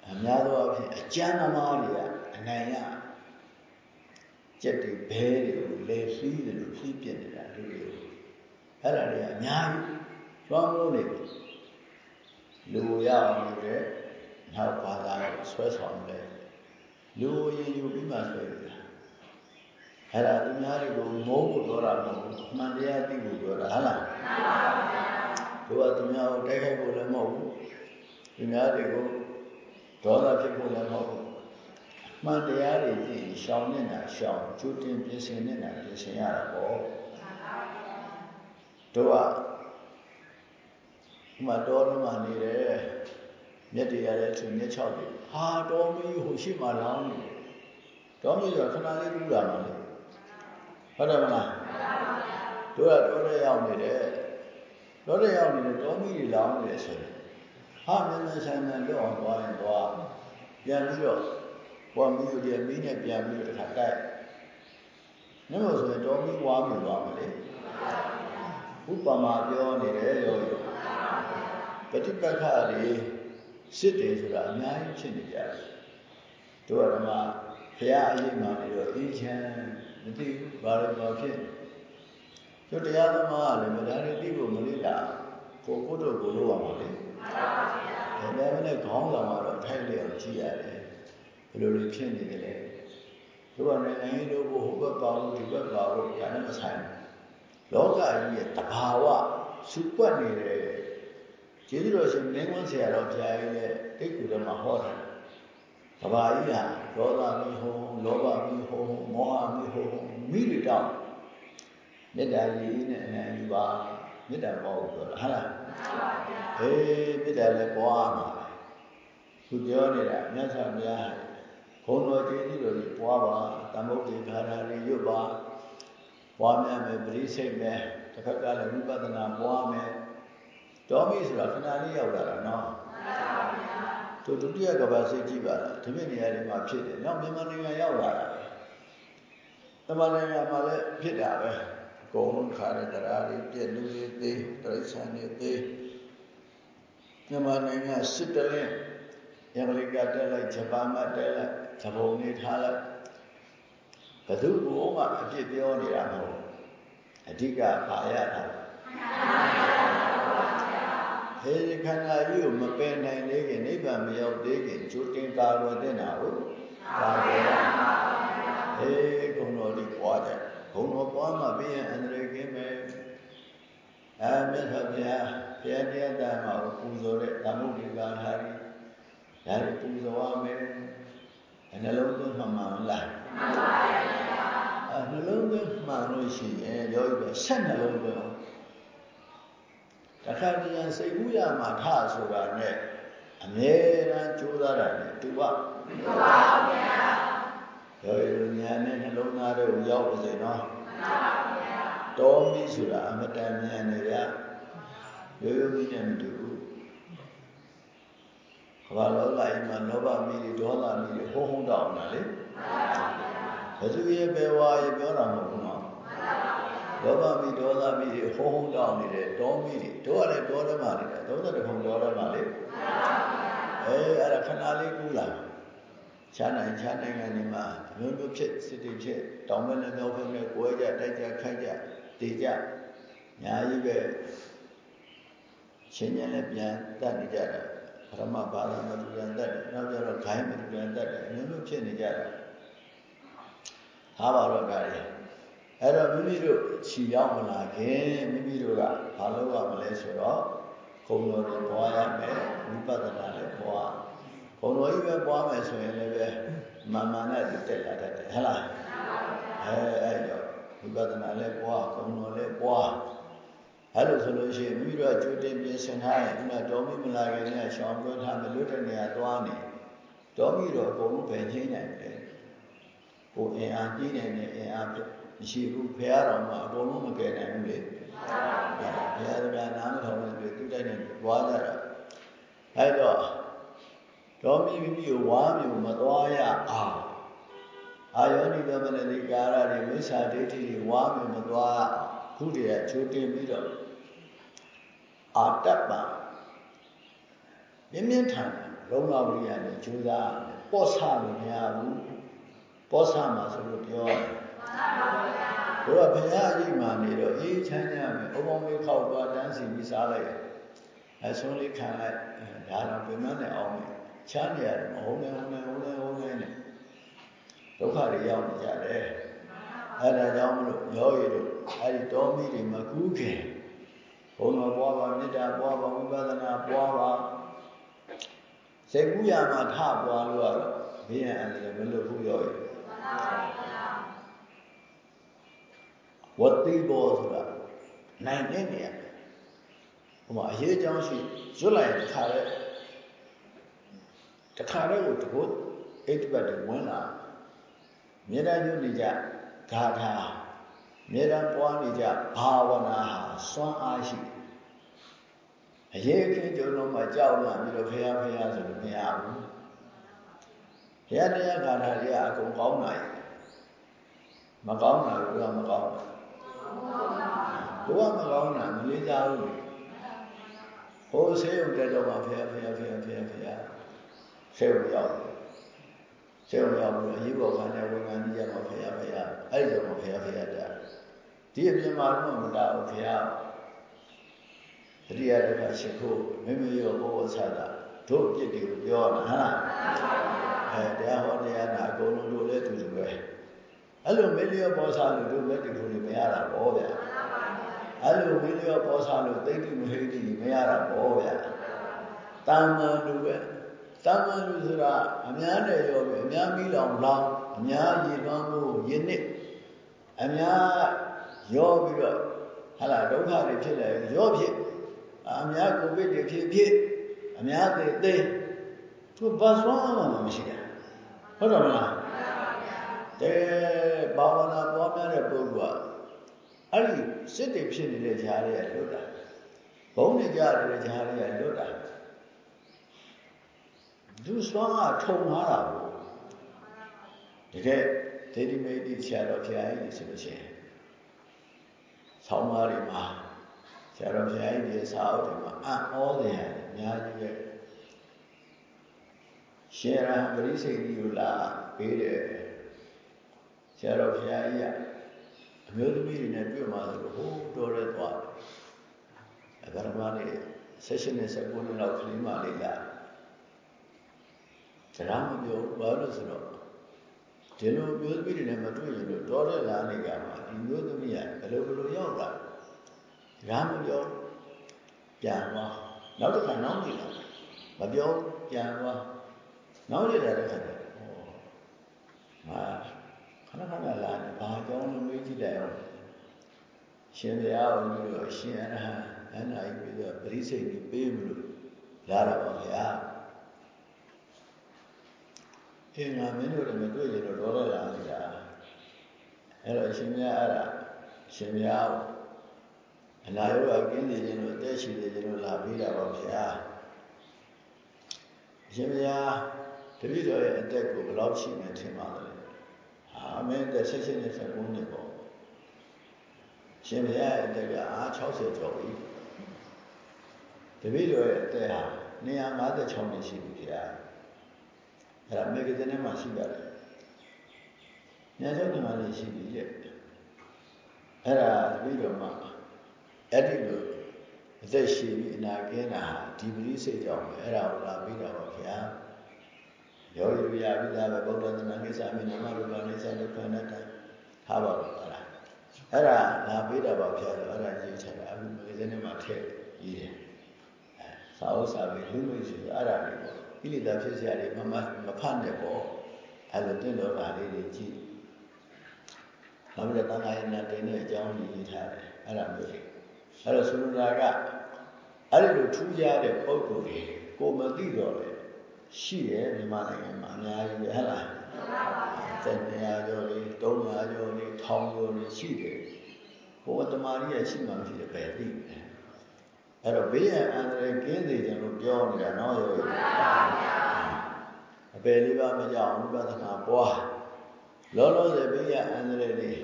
အများသောအားဖြင့်အကျမ်းသမားတွေကအနိုင်ရကြက်တွေဘဲတွေကိုလေလှီးတယ်လို့လှီးပြနေတာလူတွေအဲ့ဒါတွေကအများကြီးလွှမ်းမိုးနေပြီလူရအောင်လို့တဲ့ နောက်ဘာသာဆွဲဆောင်တယ်လူရင်ယူပြီးမှဆွဲတယ်အဲ့ဒါသူများတွေကိုမိုးဖို့ပြောတာမဟုတ်ဘူးမှန်တရားသိဖို့ပြောတာဟုတ်လားမှန်ပါဗျာတို့ကသူများကိုတိုက်ခိုက်ဖို့လည်းမဟုတ်ဘူးသူများတွေကိုဒေါသဖြစ်ဖို့လည်းမဟုတ်ဘူးမမှန်တရားတွေသိရှောင်နေတာရှောင်ကျိုးတင်ပြင်ဆင်နေတာပြင်ဆင်ရတာပေါ့တို့ကဒီမှာတော်တော်မှနေတယ် မျက်တရားလည်းသူမျက်ချောက်တွေဟာတော်မီးဟိုရှိမှလောင်းနေတယ်တော်မီးဆိုခဏလေးကူးလာမှလေဟုတ်တယ်မလားတို့ကတော်တဲ့ရောက်နေတယ်တော်တဲ့ရောက်နေတယ်တော်မီးတွေလောင်းနေတယ်ဆိုရင်ဟာမြန်မြန်ဆန်ဆန်လွတ်အောင်သွားရင်သွားပြန်ပြီးတော့ဘောမီးတို့တွေမီးနဲ့ပြန်ပြီးတော့တစ်ခါတိုက်နှလို့ဆိုရင်တော်မီးဝါမြူသွားမလေဥပမာပြောနေတယ်ရောပฏิပက္ခတွေ စစ်တယ်ဆိုတာအများကြီးဖြစ်နေကြတယ်တို့ကဓမ္မဘုရားအရေးမှနေတော့အေးချမ်းမသိဘူးဘာလို့ဘာဖြစ်တို့တရားသမားကလည်းမဒါတွေသိဖို့မလေးတာကိုကိုတို့ကိုလို့ရမှာလေမှန်ပါဗျာဒါနဲ့ခေါင်းဆောင်ကတော့ထိုက်လျောက်ကြည့်ရတယ်ဘယ်လိုတွေဖြစ်နေကြလဲတို့ကနိုင်ငံရေးတို့ကိုဟိုဘက်ပါလို့ဒီဘက်ပါလို့ဒါနဲ့မဆိုင်ဘူးလောကကြီးရဲ့တဘာဝစုပွက်နေတဲ့ ကျေးဇူးတော်ရှင်မင်းဝန်းဆရာတော်ဘုရားကြီးရဲ့တိတ်ကူထဲမှာဟောတာကဘာကြီးဟာဒေါသမီဟုံလောဘမီဟုံမောဟမီဟုံမိတွေတောင်းမေတ္တာကြီးနဲ့အနံ့ယူပါမေတ္တာပေါ်လို့ပြောတာဟုတ်လားအေးမေတ္တာလည်းပွားမှာသူပြောနေတာမြတ်စွာဘုရားဘုံတော်ကျေးဇူးတော်ကြီးပွားပါသမုဒ္ဒေခါရာတွေရွတ်ပါပွားများမယ်ပရိစိတ်မယ်တစ်ခါကလည်းဝိပဿနာပွားမယ် တော်ပြီဆိုတာခဏလေးရောက်လာတာနော်သူဒုတိယကဘာစိတ်ကြည့်ပါလားဒီပြနေရာတွေမှာဖြစ်တယ်နောက်မြန်မာနိုင်ငံရောက်လာတာမြန်မာနိုင်ငံမှာလည်းဖြစ်တာပဲအကုန်လုံးခါတဲ့တရားတွေပြည့်လူတွေသေးပြိဿန်တွေသေးမြန်မာနိုင်ငံစစ်တလင်းအမေရိကတက်လိုက်ဂျပန်ကတက်လိုက်ဂျပန်နေထားလိုက်ဘယ်သူ့ကိုမှအပြစ်ပြောနေတာမဟုတ်အဓိကပါရတာ ဟေဒီခန္ဓာကြီးကိုမပယ်နိုင်သေးခင်နိဗ္ဗာန်မရောက်သေးခင်ကြိုတင်ကာကွယ်တဲ့နာကိုကာကွယ်ရမှာဟေဂုဏတော်လေးပွားကြဂုဏတော်ပွားမှပြရင်အန္တရာယ်ကင်းမယ်အဲမြတ်စွာဘုရားဘုရားတရားတာမှာပူဇော်တဲ့သမုဒ္ဒိကာဟာရီဒါတွေပူဇော်ရမယ်နှလုံးသွင်းမှမှန်လားမှန်ပါပါအဲနှလုံးသွင်းမှန်လို့ရှိရင်ယောဂီကဆက်နှလုံးသွင်းအောင် တခါတည်းစိတ်ကူးရမှာထဆိုတာနဲ့အမြဲတမ်းကြိုးစားတာနဲ့တူပါတူပါဗျာယောဂီဉာဏ်နဲ့နှလုံးသားတွေကိုရောက်ပါစေနော်မှန်ပါဗျာတော်မီဆိုတာအမတန်ဉာဏ်နေရရိုးရိုးမိနဲ့မတူဘူးကဘာလောကအိမ်မှာလောဘမီတွေဒေါသမီတွေဟိုးဟုံးတောင်းတာလေမှန်ပါဗျာဘယ်သူရဲ့ဘယ်ဝါရဲ့ပြောတာမဟုတ်ဘူးနော်မှန်ပါဗျာ လောဘမီဒေါသမီတွေဟိုးဟုံးတောင်းနေတယ်တောမီတွေတို့ကလည်းတောဓမ္မတွေ32ခုတောဓမ္မလေမှန်ပါဗျာအဲအဲ့ဒါခဏလေးကူးလာခြားနိုင်ခြားနိုင်ငံတွေမှာအမျိုးမျိုးဖြစ်စစ်တွေဖြစ်တောင်ဘက်နဲ့မြောက်ဘက်နဲ့ကိုယ်ကြတိုက်ကြခိုက်ကြတေကြညာကြီးပဲရှင်ညာလည်းပြန်တတ်နေကြတာပရမဘာသာမတူပြန်တတ်တယ်နောက်ကျတော့ဂိုင်းမတူပြန်တတ်တယ်အမျိုးမျိုးဖြစ်နေကြတာဟာပါတော့ဒါတွေ အဲ့တော့မိမိတို့ခြီရောက်မလာခင်မိမိတို့ကဘာလုပ်ရမလဲဆိုတော့ခုံတော်တွေပွားရမယ်ဝိပဿနာလည်းပွားခုံတော်ကြီးပဲပွားမယ်ဆိုရင်လည်းပဲမာမာနဲ့တက်လာတတ်တယ်ဟဟလားအဲအဲ့တော့ဝိပဿနာလည်းပွားခုံတော်လည်းပွားအဲ့လိုဆိုလို့ရှိရင်မိမိတို့ကြိုတင်ပြင်ဆင်ထားရင်ခုနတော်မိမလာခင်နဲ့ရှောင်းပြောထားမလွတ်တဲ့နေရာသွားနေတော်မိတော့အကုန်လုံးပဲချင်းနိုင်တယ်ကိုအင်အားကြီးနိုင်တဲ့အင်အား မရှိဘူးဖះတော်မှာအကုန်လုံးမကယ်နိုင်ဘူးလေဘုရားသခင်နားမထောင်တဲ့သူသူတိုက်နေကြွားကြတာအဲ့တော့တော်မိမိမိကိုဝါမျိုးမသွားရအောင်အာယောနိသမနတိကာရတွေမိစ္ဆာဒိဋ္ဌိတွေဝါမျိုးမသွားရအောင်ခုတည်းကချိုးတင်ပြီးတော့အာတပ္ပမြင်းမြင်းထန်လုံလောက်ဝိရနဲ့ကြိုးစားပေါ့ဆလို့မရဘူးပေါ့ဆမှာဆိုလို့ပြောတယ် ဘုရားဘုရားအကြီးမှနေတော့အေးချမ်းချမ်းပဲအုံအောင်လေးခောက်သွားတန်းစီပြီးစားလိုက်အဆုံးလေးခံလိုက်ဒါတော့ပြမနဲ့အောင်မယ်ချမ်းနေရတယ်မဟုတ်နဲ့ဟုတ်နဲ့ဟုတ်နဲ့ဟုတ်နဲ့ဒုက္ခတွေရောက်နေကြတယ်အဲဒါကြောင့်မလို့ရောရည်တို့အဲဒီတောမီတွေမကူးခင်ဘုံတော်ပွားပါမေတ္တာပွားပါဝိပဿနာပွားပါစိတ်ကူးရမှာထပွားလို့ရတော့ဘေးရန်အန္တရာယ်မလွတ်ဘူးရောရဲ့ ဝတ်တိဘောဆိုတာနိုင်တဲ့နေရာဟိုမှာအရေးအကြောင်းရှိရွတ်လိုက်ရင်တစ်ခါလဲတစ်ခါလဲကိုတကုတ်အိတ်တပတ်တွေဝင်လာမြေတမ်းညွတ်နေကြဂါထာမြေတမ်းပွားနေကြဘာဝနာဟာစွမ်းအားရှိအရေးအခင်းကြုံတော့မှကြောက်လာပြီးတော့ဖះဖះဆိုလို့မရဘူးဘုရားတရားဂါထာတွေကအကုန်ကောင်းတာရဲ့မကောင်းတာကမကောင်းတာ ဘုရားမကောင်းတာမလေးစားဘူးဟိုဆေးရုံတက်တော့မှဖះဖះဖះဖះဖះဆေးရုံရောက်ဆေးရုံရောက်ပြီးအရေးပေါ်ခံတဲ့ဝန်ခံကြီးရမှာဖះဖះအဲ့ဒီတော့မှဖះဖះတက်ဒီအပြင်မှာတော့မတားဘူးဖះတတိယတစ်ခါရှိဖို့မိမိရောဘောဆာတာတို့အပြစ်တွေကိုပြောတာဟဟလားအဲတရားဟောတရားနာအကုန်လုံးတို့လည်းတူတူပဲအဲ့လိုမေလျောဘောဆာလို့တို့လက်တွေဖို့မရတာပေါ့ဗျာ အဲ့လိုမေလျောဘောဆာလို့သိတိမဟိတိမရတာပေါ့ဗျာတာမန်လူပဲတာမန်လူဆိုတာအများနဲ့ရောပဲအများမိလောင်လောင်အများရေလွှမ်းမှုယဉ်နစ်အများရောပြီးတော့ဟာလာဒုက္ခတွေဖြစ်လာရောဖြစ်အများကိုဗစ်တွေဖြစ်ဖြစ်အများသိသိသူဘာစွမ်းမှမရှိတာဟုတ်တယ်မလားတဲ့ဘာဝနာပွားများတဲ့ပုဂ္ဂိုလ်က အဲ့ဒီစစ်တွေဖြစ်နေတဲ့ဈာတွေကလွတ်တာဘုံတွေကြတဲ့ဈာတွေကလွတ်တာသူစွမ်းကထုံထားတာကိုတကယ်ဒေဒီမေတိဆရာတော်ဖျားကြီးဆိုလို့ရှိရင်ဆောင်းပါးတွေမှာဆရာတော်ဘုရားကြီးဒီစာအုပ်တွေမှာအံ့ဩတယ်အများကြီးပဲရှင်ရဟန်းပရိစိတ်ကြီးကိုလာပေးတယ်ဆရာတော်ဘုရားကြီးက အမျိုးသမီးတွေနဲ့တွေ့မှဆိုလို့ဟိုးတော်ရဲသွားတယ်အဂရမနဲ့ဆက်ရှင်နဲ့ဆက်ကိုနှစ်လောက်ကလေးမလေးလာတရားမပြောဘာလို့ဆိုတော့ဒီလိုမျိုးသမီးတွေနဲ့မတွေ့ရင်တော့တော်ရဲလာနေကြမှာဒီမျိုးသမီးကဘယ်လိုဘယ်လိုရောက်တာဒါမပြောပြန်သွားနောက်တစ်ခါနောက်နေလာမပြောပြန်သွားနောက်နေလာတဲ့ခါကျဟောမာ ခဏခဏလာနေဘာကြောင်းလို့မေးကြည့်လိုက်အောင်ရှင်ဘုရားကိုပြီးတော့ရှင်အရဟံအနာဤပြီးတော့ပရိစိတ်ကြီးပေးမလို့လာတော့ပါဗျာအင်းငါမင်းတို့လည်းမတွေ့ကြတော့ဒေါ်လာလာနေတာအဲ့တော့ရှင်ဘုရားအဲ့ဒါရှင်ဘုရားအနာရောဂါကင်းနေခြင်းလို့အသက်ရှိနေခြင်းလို့လာပြီးတာပါဗျာရှင်ဗျာတပည့်တော်ရဲ့အသက်ကိုဘယ်လောက်ရှိမှထင်ပါလဲ ဟာမင်းသက်ဆက်ရှင်နဲ့ဆက်ကုန်းနေပေါ့ရှင်ဗျာရဲ့အသက်ကအား60ကျော်ပြီတပည့်တော်ရဲ့အသက်ဟာ256နှစ်ရှိပြီဗျာအဲ့ဒါမေဂဇင်းထဲမှာရှိပါတယ်ညာကျောင်းညီမလေးရှိပြီတဲ့အဲ့ဒါတပည့်တော်မှာအဲ့ဒီလိုအသက်ရှင်ပြီးအနာကင်းတာဟာဒီပရိစိတ်ကြောင့်ပဲအဲ့ဒါကိုလာပြီးတော့ဗျာ ယောဂီပြာပြီးသားပဲဗုဒ္ဓသနာကိစ္စမင်းနာမရူပနိစ္စဒုက္ခအနတ္တထားပါတော့အဲ့ဒါအဲ့ဒါလာပြီးတော့ဗျာဆိုအဲ့ဒါရေးချတာအခုမဂ္ဂဇင်းထဲမှာထည့်ရေးတယ်အဲစာအုပ်စာပေလူမိတ်ဆိုအဲ့ဒါတွေပေါ့ဣလိတာဖြစ်စရာတွေမမမဖတ်နဲ့ပေါ့အဲ့လိုတင့်တော်တာလေးတွေကြည့်နောက်ပြီးတော့တန်ခါရဏတင်တဲ့အကြောင်းကြီးရေးထားတယ်အဲ့ဒါမျိုးတွေအဲ့တော့ဆိုလိုတာကအဲ့ဒီလိုထူးခြားတဲ့ပုံကိုယ်တွေကိုမသိတော့လေ ရှိတယ်မြန်မာနိုင်ငံမှာအများကြီးပဲဟဲ့လားတဲ့နေရာကျော်လေး300ကျော်လေး1000ကျော်လေးရှိတယ်ဘုရားတမာရီရရှိမှမရှိတယ်ပဲသိတယ်အဲ့တော့ဘေးရန်အန္တရာယ်ကင်းစေခြင်းလို့ပြောနေတာနော်ရောအပယ်လေးပါမကြောက်ဝိပဿနာပွားလောလောဆယ်ဘေးရန်အန္တရာယ်လေး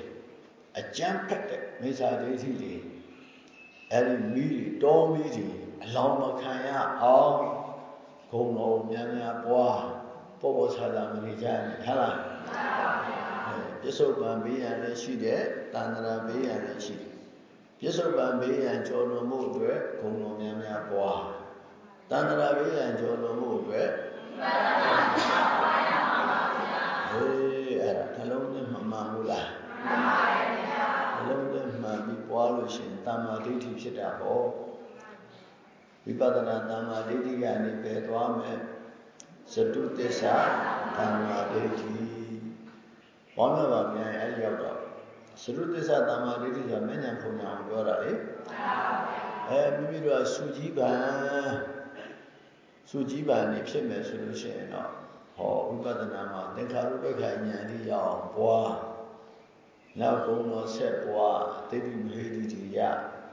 အကျမ်းဖက်တဲ့မိစ္ဆာဒိဋ္ဌိတွေအဲ့ဒီမိတွေတောမိတွေအလောင်းမခံရအောင် ဂုံတော်များများပွားပေါ်ပေါ်ဆာဆာမနေကြနဲ့ဟုတ်လားပြစ္ဆုတ်ပံဘေးရန်လည်းရှိတယ်တန္တရာဘေးရန်လည်းရှိတယ်ပြစ္ဆုတ်ပံဘေးရန်ကျော်လွန်မှုအတွက်ဂုံတော်များများပွားတန္တရာဘေးရန်ကျော်လွန်မှုအတွက်ဟေးအဲ့ဒါနှလုံးသွင်းမှမှန်ဘူးလားမှန်ပါရဲ့နှလုံးသွင်းမှန်ပြီးပွားလို့ရှိရင်တမ္မာဒိဋ္ဌိဖြစ်တာဟော ဝိပဿနာတမ္မာဒိဋ္ဌိကနေပယ်သွားမယ်စတုသစ္စာသမ္မာဒိဋ္ဌိဘောင်းမြတ်ပါဗျာအဲ့ဒီရောက်တော့စတုသစ္စာသမ္မာဒိဋ္ဌိဆိုတာမဉ္ဇဉ်ဖုန်ညာအောင်ပြောတာလေအဲမိမိတို့ကစူကြီးပံစူကြီးပံနေဖြစ်မယ်ဆိုလို့ရှိရင်တော့ဟောဝိပဿနာမှာသင်္ခါရုပ္ပခဉာဏ်ကြီးရအောင်ပွားနောက်ကုံတော်ဆက်ပွားဒိဋ္ဌိမေတ္တိတွေရ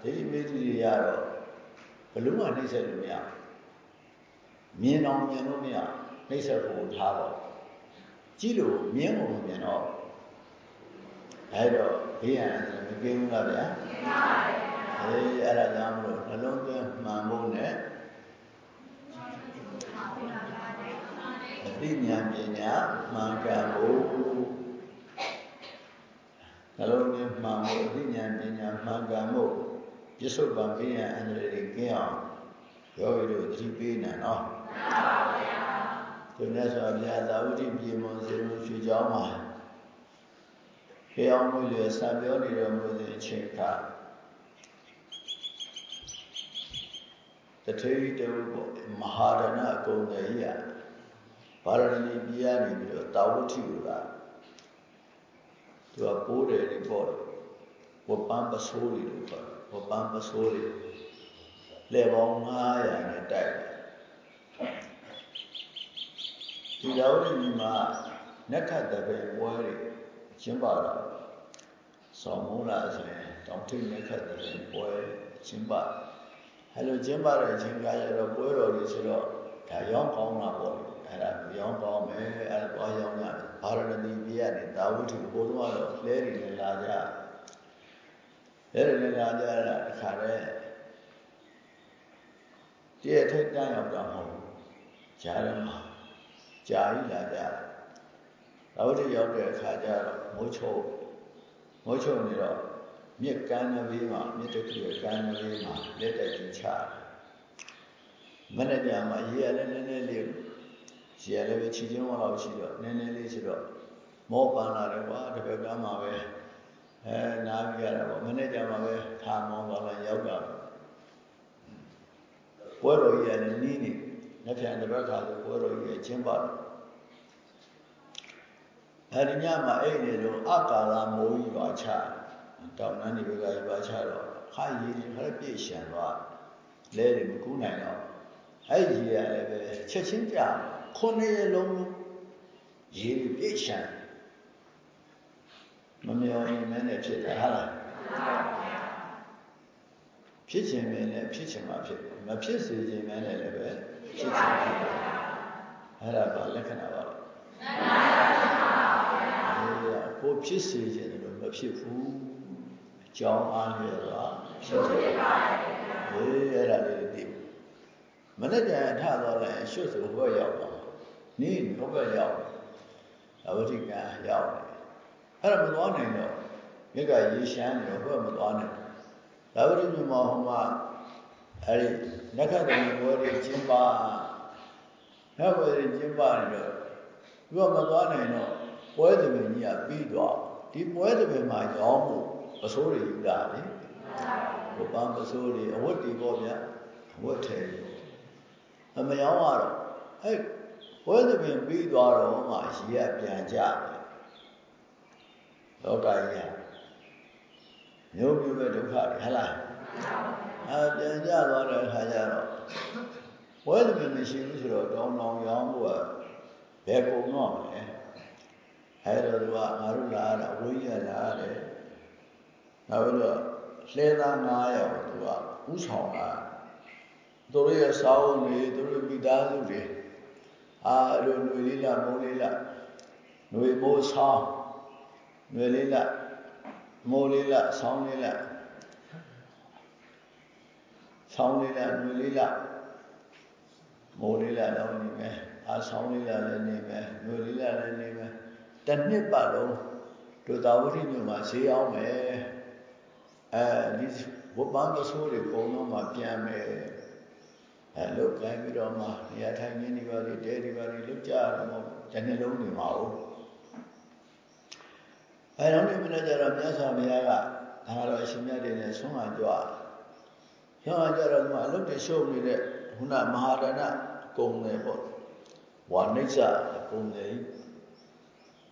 ဒိဋ္ဌိမေတ္တိတွေရတော့ဘ လို့မှနှိမ့်ဆက်လို့မရမြင်အောင်မြင်လို့မရနှိမ့်ဆက်ဖို့ထားတော့ကြည့်လို့မြင်ဖို့မမြင်တော့အဲတော့ဘေးရန်မကင်းဘူးလားဗျာကင်းပါပါအေးအဲ့ဒါကြောင့်မလို့နှလုံးသွင်းမှန်ဖို့နဲ့အသိဉာဏ်ပညာမှန်ကန်ဖို့နှလုံးသွင်းမှန်ဖို့အသိဉာဏ်ပညာမှန်ကန်ဖို့ပြစ္ဆုတ်ပံဘေးရန်အန္တရာယ်တွေက င့်အောင်ယောဂီတို့သတိပေးနေနော်မှန်ပါဗျာဒီနေ့ဆိုအပြာသာဝတိပြေမွန်စေလို့ရှိကြောင်းမှာခေအောင်မှုလေစာပြောနေတော်မူတဲ့အချိန်ခါတထေရီတူပေါ့မဟာဒနာအကုန်ကြီးရဗာရဏီပြည်ရနေပြီးတော့တာဝတိကိုလာသူကပိုးတယ်လေပေါ့ဝပန်းပစိုးတွေလို့ခေါ်ဝပန်းပစိုးတွေ လက်ပေါင်း900နဲ့တိုက်တယ်ဒီတော်ဒီမှာနက္ခတ္တပဲပွဲတွေကျင်းပတာဆောင်းမုန်းလာဆိုရင်တောင်ထိပ်နက္ခတ္တပဲပွဲကျင်းပအဲလိုကျင်းပတဲ့အချိန်ကရတော့ပွဲတော်တွေဆိုတော့ဒါရောင်းကောင်းတာပေါ့အဲ့ဒါရောင်းကောင်းမယ်အဲ့ဒါသွားရောင်းရတယ်ဘာရဏသီပြည်ကနေတာဝတိဘိုးတော်ကတော့လဲတွေနဲ့လာကြလဲတွေနဲ့လာကြတာတခါတည်း တည့်ထိတ်တန်းရောက်တာမဟုတ်ဘူးဂျာရမဂျာကြီးလာကြတာဝတိရောက်တဲ့အခါကျတော့မိုးချုပ်မိုးချုပ်နေတော့မြစ်ကမ်းနဘေးမှာမြစ်တစ်ခုရဲ့ကမ်းနဘေးမှာလက်တက်ကြီးချတယ်မနေ့ကမှရေရလည်းနည်းနည်းလေးရေရလည်းပဲချီချင်းဝလောက်ရှိတော့နည်းနည်းလေးရှိတော့မောပန်းလာတယ်ကွာတစ်ဖက်ကမ်းမှာပဲအဲနားကြရတာပေါ့မနေ့ကမှပဲခါမောသွားလာရောက်တာပွဲ တော်ကြီးရလည်းနီးနေနှစ်ဖြန်တစ်ဘက်ခါဆိုပွဲတော်ကြီးကျင်းပါတယ်အဲဒီညမှာအဲ့ဒီလိုအကာလမိုးကြီးပါချတောင်းနှန်းဒီဘက်ကကြီးပါချတော့ခါရည်ခါပြည့်ရှံသွားလဲတွေမကူးနိုင်တော့အဲ့ဒီရလည်းပဲချက်ချင်းကြခုနှစ်ရက်လုံးရေပြည့်ရှံမမျောရင်မဲနဲ့ဖြစ်တယ်ဟာလား ဖြစ်ခြင်းပဲနဲ့ဖြစ်ခြင်းမှာဖြစ်မဖြစ်စေခြင်းပဲနဲ့လည်းပဲဖြစ်ခြင်းဖြစ်တယ်အဲ့ဒါပါလက္ခဏာပါလားမှန်ပါပါဘုရားကိုဖြစ်စေခြင်းလို့မဖြစ်ဘူးအကြောင်းအားလျော်စွာဖြစ်တယ်ပါဘုရားအဲ့ဒါလေးသိမနေ့ကထသွားလိုက်ရွှတ်ဆိုဘွက်ရောက်တော့နိဘုဘက်ရောက်အဝတိကရောက်တယ်အဲ့ဒါမသွားနိုင်တော့မြက်ကရေရှမ်းနေတော့ဘုရားမသွားနိုင် ဒါဝိညမောဟမအဲ့ဒီနက္ခတ္တဝေတွေကျင်းပါနတ်ဝေတွေကျင်းပါနေတော့သူကမသွားနိုင်တော့ပွဲသမင်ကြီးကပြီးသွားဒီပွဲသမင်မှာရောင်းမှုပစိုးတွေယူတာလေဟိုပန်းပစိုးတွေအဝတ်တွေပေါ့ဗျာအဝတ်ထဲအမယောင်းကတော့အဲ့ပွဲသမင်ပြီးသွားတော့မှရေကပြန်ကြတယ်လောကကြီး မျိုးမျိုးပဲဒုက္ခတွေဟဟလားအဲပြန်ကြသွားတဲ့အခါကျတော့ဝဲသမီးမရှိဘူးဆိုတော့တောင်းတောင်းရောင်းဖို့ကဘယ်ပုံတော့မလဲအဲတော့သူကငါတို့လာတာဝိရလာတယ်နောက်ပြီးတော့လှဲသား900ကိုသူကဥဆောင်လာသူတို့ရဲ့စာအုပ်တွေသူတို့မိသားစုတွေအာလိုຫນွေလေးလာမိုးလေးလာຫນွေမိုးဆောင်းຫນွေလေးလာ မိုးလေးလားဆောင်းလေးလားဆောင်းလေးလားနှွေလေးလားမိုးလေးလားတော့နေမယ်အားဆောင်းလေးလားလည်းနေမယ်နှွေလေးလားလည်းနေမယ်တစ်နှစ်ပတ်လုံးဒုသာဝတိမြို့မှာဈေးအောင်မယ်အဲဒီဝပန်းကဆိုးတွေပုံတော့မှပြန်မယ်အဲလုတ်ကိုင်းပြီးတော့မှနေရာထိုင်ခြင်းတွေပါလေတဲတွေပါလေလုတ်ကြရတော့တစ်နှစ်လုံးနေမှာ哦 အဲတော့ဒီမနေ့ကျတော့မြတ်စွာဘုရားကဒါတော့အရှင်မြတ်တွေနဲ့ဆုံးမကြွဆုံးမကြတော့ဒီမှာအလုတ်တွေရှုပ်နေတဲ့ခုနမဟာရဏကုံတယ်ပေါ့ဝါနိစ္စကုံတယ်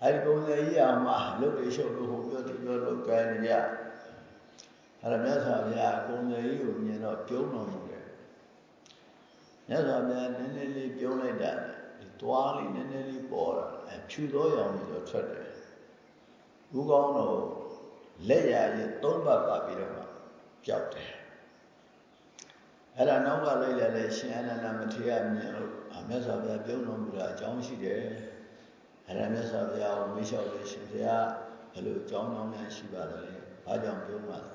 အဲဒီကုံတယ်ကြီးအောင်မှလုတ်တွေရှုပ်လို့ဟိုပြောဒီပြောလုတ်ကိုင်းနေကြအဲ့ဒါမြတ်စွာဘုရားကုံတယ်ကြီးကိုမြင်တော့ပြုံးတော်မူတယ်မြတ်စွာဘုရားနည်းနည်းလေးပြုံးလိုက်တာဒီသွားလေးနည်းနည်းလေးပေါ်လာအဖြူသောရောင်ပြီးတော့ထွက်တယ် ဥကောင်းတော့လက်ရရင်သုံးပတ်ပတ်ပြီးတော့မှပျောက်တယ်အဲ့ဒါနောက်ကလိုက်လာတဲ့ရှင်အနန္ဒမထေရမြင်လို့အမြတ်စွာဘုရားပြုံးတော်မူတာအကြောင်းရှိတယ်အဲ့ဒါမြတ်စွာဘုရားကိုမေးလျှောက်လို့ရှင်ဘုရားဘယ်လိုအကြောင်းကြောင့်များရှိပါသလဲဘာကြောင့်ပြုံးပါလဲ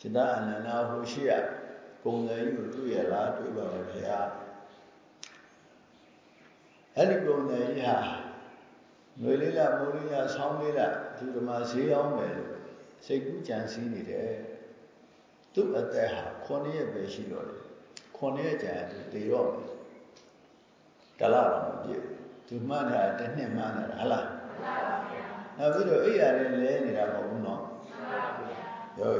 จิตအနန္ဒဟိုရှိရကုံတယ်ကြီးကိုတွေ့ရလားတွေ့ပါလေဘုရားအဲ့ဒီကုံတယ်ကြီးဟာ ငွေလေးလားမိုးလေးလားဆောင်းလေးလားဒီဓမ္မဈေးအောင်မယ်လို့စိတ်ကူးကြံစည်နေတယ်သူ့အသက်ဟာ9ရက်ပဲရှိတော့တယ်9ရက်ကြာသူတည်တော့မယ်တလားတော့မပြည့်သူမှန်းတာတစ်နှစ်မှန်းတာဟလားနောက်ပြီးတော့အိယာလေးလဲနေတာမဟုတ်ဘူးနော်ရော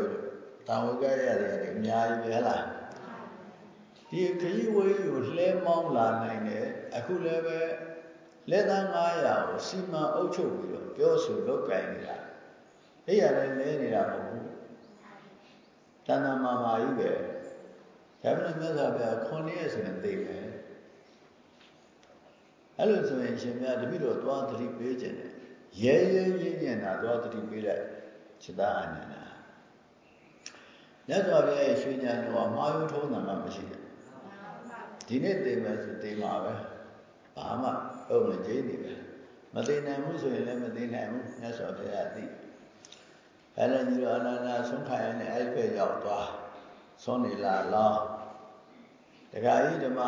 တာဝကရရတယ်အများကြီးပဲဟလားဒီခရီးဝေးကိုလှဲမောင်းလာနိုင်တယ်အခုလည်းပဲ လက်သား900ကိုစီမံအုပ်ချုပ်ပြီးတော့ပြောဆိုလုပ်ကြင်နေတာအိယာလည်းလဲနေတာမဟုတ်ဘူးတဏ္ဍမာမာကြီးပဲဒါပေမဲ့မြတ်စွာဘုရားခွန်ရက်ဆိုရင်သိမယ်အဲ့လိုဆိုရင်ရှင်မြတ်တပိတော့သွားသတိပေးခြင်းတယ်ရဲရဲရင်းညံ့တာသွားသတိပေးလိုက်စိတ္တအာနန္ဒာမြတ်စွာဘုရားရဲ့ရွှေဉာဏ်တော်မှာယုထုံးတာမှမရှိဘူးဒီနေ့သိမယ်ဆိုသိမှာပဲဘာမှ ဟုတ်မကြိနေပဲမသိနိုင်ဘူးဆိုရင်လည်းမသိနိုင်ဘူးမြတ်စွာဘုရားသိအဲ့ဒါကြီးတော့အနန္တဆုံးခါရနဲ့အဲ့ဒီဘက်ရောက်သွားဆုံးနေလာလောတခါကြီးဓမ္မ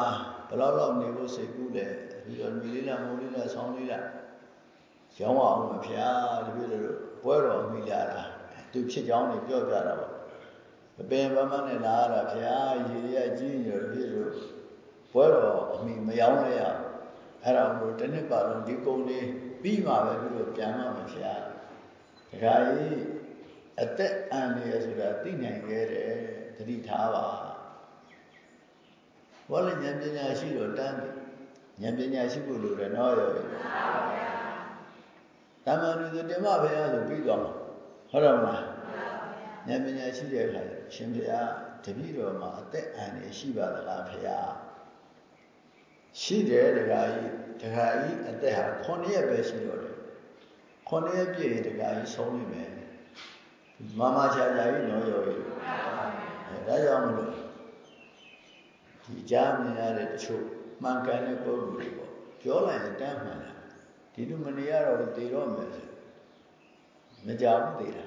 ဘလောက်လောက်နေဖို့စိတ်ကူးတယ်ပြီးတော့မြေလေးလားမိုးလေးလားဆောင်းလေးလားရောင်းအောင်မဖျားတပြည့်တို့ပွဲတော်မိကြတာသူဖြစ်ကြောင်းတွေပြောပြတာပေါ့အပင်ပမနဲ့လာတာဖျားရေရကြီးညိုတပြည့်တို့ပွဲတော်အမိမယောင်းလဲရ အဲ့ဒါကိုတစ်နှစ်ပါလုံးဒီကုံလေးပြီးမှပဲပြီးတော့ပြန်မှမဖျားတခါကြီးအသက်အန္တရာယ်ဆိုတာသိနိုင်ခဲ့တယ်သတိထားပါဘောလည်းဉာဏ်ပညာရှိတော့တန်းတယ်ဉာဏ်ပညာရှိဖို့လိုတယ်နော်ရောတမန်တော်တင်မဘုရားဆိုပြီးသွားမှာဟုတ်တယ်မလားဉာဏ်ပညာရှိတဲ့အခါရှင်ဘုရားတပည့်တော်မှာအသက်အန္တရာယ်ရှိပါသလားဘုရား ရှိတယ်တခါကြီးတခါကြီးအသက်ဟာ9ရက်ပဲရှိတော့တယ်9ရက်ပြည့်ရင်တခါကြီးဆုံးနေမယ်မမချာချာကြီးနော်ရော်ကြီးအဲဒါကြောင့်မလို့ဒီကြားမြင်ရတဲ့တချို့မှန်ကန်တဲ့ပုဂ္ဂိုလ်တွေပေါ့ပြောလိုက်ရင်တမ်းမှန်တာဒီလိုမနေရတော့သေတော့မယ်ဆိုမကြောက်သေးတာ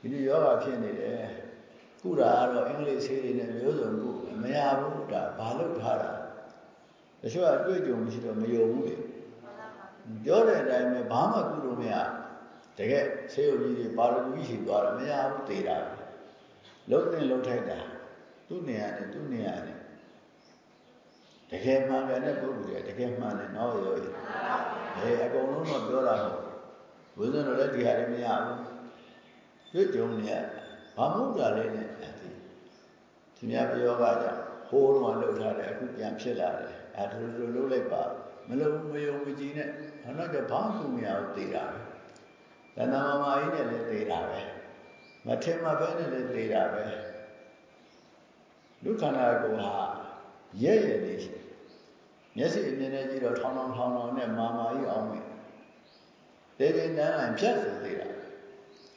ဒီလိုယောဂဖြစ်နေတယ်ကုတာကတော့အင်္ဂလိပ်ဆေးတွေနဲ့မျိုးစုံကုမရဘူးဒါဘာလို့ထားတာ တချို့ကအတွေ့အကြုံမရှိတော့မယုံဘူးလေပြောတဲ့အတိုင်းပဲဘာမှကုလို့မရတကယ်ဆေးရုံကြီးတွေပါရဂူကြီးရှိသွားတယ်မရဘူးသေတာလုံးနဲ့လုံးထိုက်တာသူ့နေရာနဲ့သူ့နေရာနဲ့တကယ်မှန်ကန်တဲ့ပုဂ္ဂိုလ်တွေတကယ်မှန်တယ်နော်ရောရအဲအကုန်လုံးတော့ပြောတာဟုတ်ဘုရားတို့လည်းဒီဟာလည်းမရဘူးတွေ့ကြုံနေရဘာမှုတာလဲနဲ့အတိဒီများပြောကကြောင့်ဟိုးတော့လှုပ်ထားတယ်အခုပြန်ဖြစ်လာတယ်အဲ ဒါလိုလိုလုပ်လိုက်ပါမလုပ်မယုံမကြည်နဲ့ဟောတော့ကဘာမှမရဘူးသိတာပဲတဏ္ဍာမမာကြီးနဲ့လည်းသိတာပဲမထင်မှပဲနဲ့လည်းသိတာပဲလူခန္ဓာကိုယ်ဟာရဲရဲလေးရှိမျက်စိအမြင်နဲ့ကြည့်တော့ထောင်းထောင်းထောင်းထောင်းနဲ့မာမာကြီးအောင်မယ်တေတင်တန်းလိုက်ဖြတ်ဆိုသေးတာ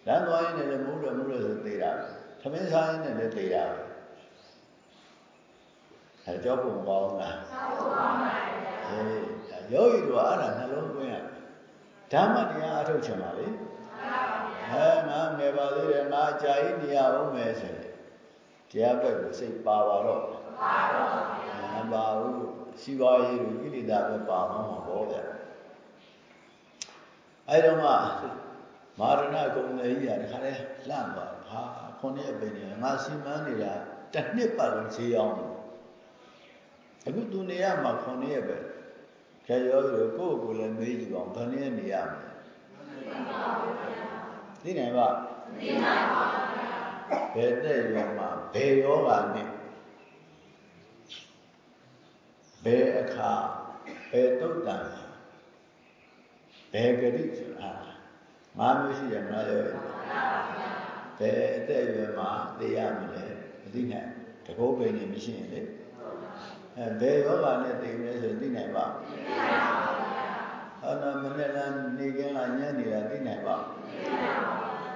လမ်းသွားရင်လည်းမူးတယ်မူးတယ်ဆိုသေးတာသမင်းစားရင်လည်းသေးတာ အဲကြောက်ဖို့မကောင်းလားကြောက်ဖို့ကောင်းပါဘူးအေးယောဂီတို့အဲ့ဒါနှလုံးသွင်းရဓမ္မတရားအထုတ်ချင်ပါလေအဲငါငယ်ပါသေးတယ်ငါကြာကြီးနေရအောင်မယ်ဆိုရင်တရားဘက်ကိုစိတ်ပါပါတော့ပါပါမပါဘူးရှိပါရေးကိုကိလေသာပဲပါမှာပေါ့ဗျအဲတော့မှမာရဏကုံလေးကြီးကတခါလဲလှန့်သွားဟာခုနှစ်ရက်ပဲနေငါစီမံနေတာတစ်နှစ်ပတ်လုံးဈေးအောင် အခုသူနေရမှာခုနှစ်ရက်ပဲကြရောရောကိုယ့်ကိုယ်လည်းမေးကြည့်အောင်ဘယ်နည်းနေရမလဲသိနိုင်ပါသိနိုင်ပါဘယ်တဲ့ရွာမှာဘယ်ယောဂာနဲ့ဘယ်အခါဘယ်တုတ်တန်ဘယ်ဂရိဆိုတာငါမျိုးရှိတယ်မလားရောဘယ်အသက်အရွယ်မှာသိရမလဲမသိနိုင်တကောပင်နေမရှိရင်လေ အဲဘယ်ယောဂနဲ့သိမလဲဆိုသိနိုင်ပါသိနိုင်ပါဘူးဟာနာမနေ့လားနေကင်းလားညနေလားသိနိုင်ပါသိနိုင်ပါ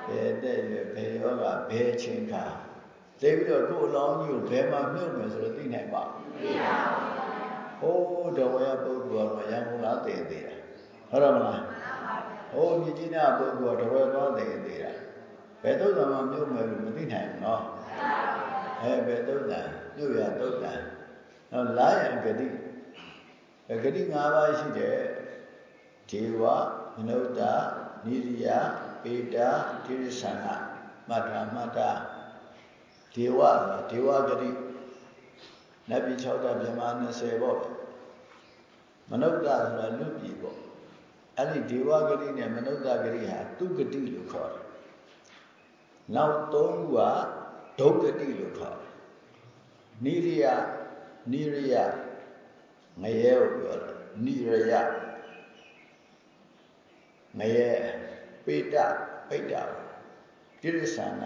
ဘူးဘယ်အသက်အရွယ်ဘယ်ယောဂဘယ်ချိန်ခါသိပြီးတော့ကိုယ်အလောင်းကြီးကိုဘယ်မှာမြုပ်မယ်ဆိုတော့သိနိုင်ပါသိနိုင်ပါဟိုးတော်ရပုဂ္ဂိုလ်ကတော့ရံကုန်လားသိသေးတာဟုတ်တယ်မလားဟိုးမြကြီးနာပုဂ္ဂိုလ်ကတော်ရသွားသိသေးတာဘယ်သုတ်တံမှာမြုပ်မယ်လို့မသိနိုင်ဘူးနော်အဲဘယ်သုတ်တံမြုပ်ရသုတ်တံ နော်လာယံဂတိဂတိ၅ပါးရှိတယ်ဒေဝမနုဿနိရိယပေတာတိရစ္ဆာနမတ္တာမတ္တာဒေဝဒေဝဂတိနတ်ပြည်6ဓာတ်မြမ20ပေါ့မနုဿဆိုတာလူပြည်ပေါ့အဲ့ဒီဒေဝဂတိနဲ့မနုဿဂတိဟာသူဂတိလို့ခေါ်တယ်နောက်သုံးခုကဒုက္ကတိလို့ခေါ်တယ်နိရိယ နိရိယငရဲကိုပြောတယ်နိရယငရဲပိတပိတ္တာတိရစ္ဆာန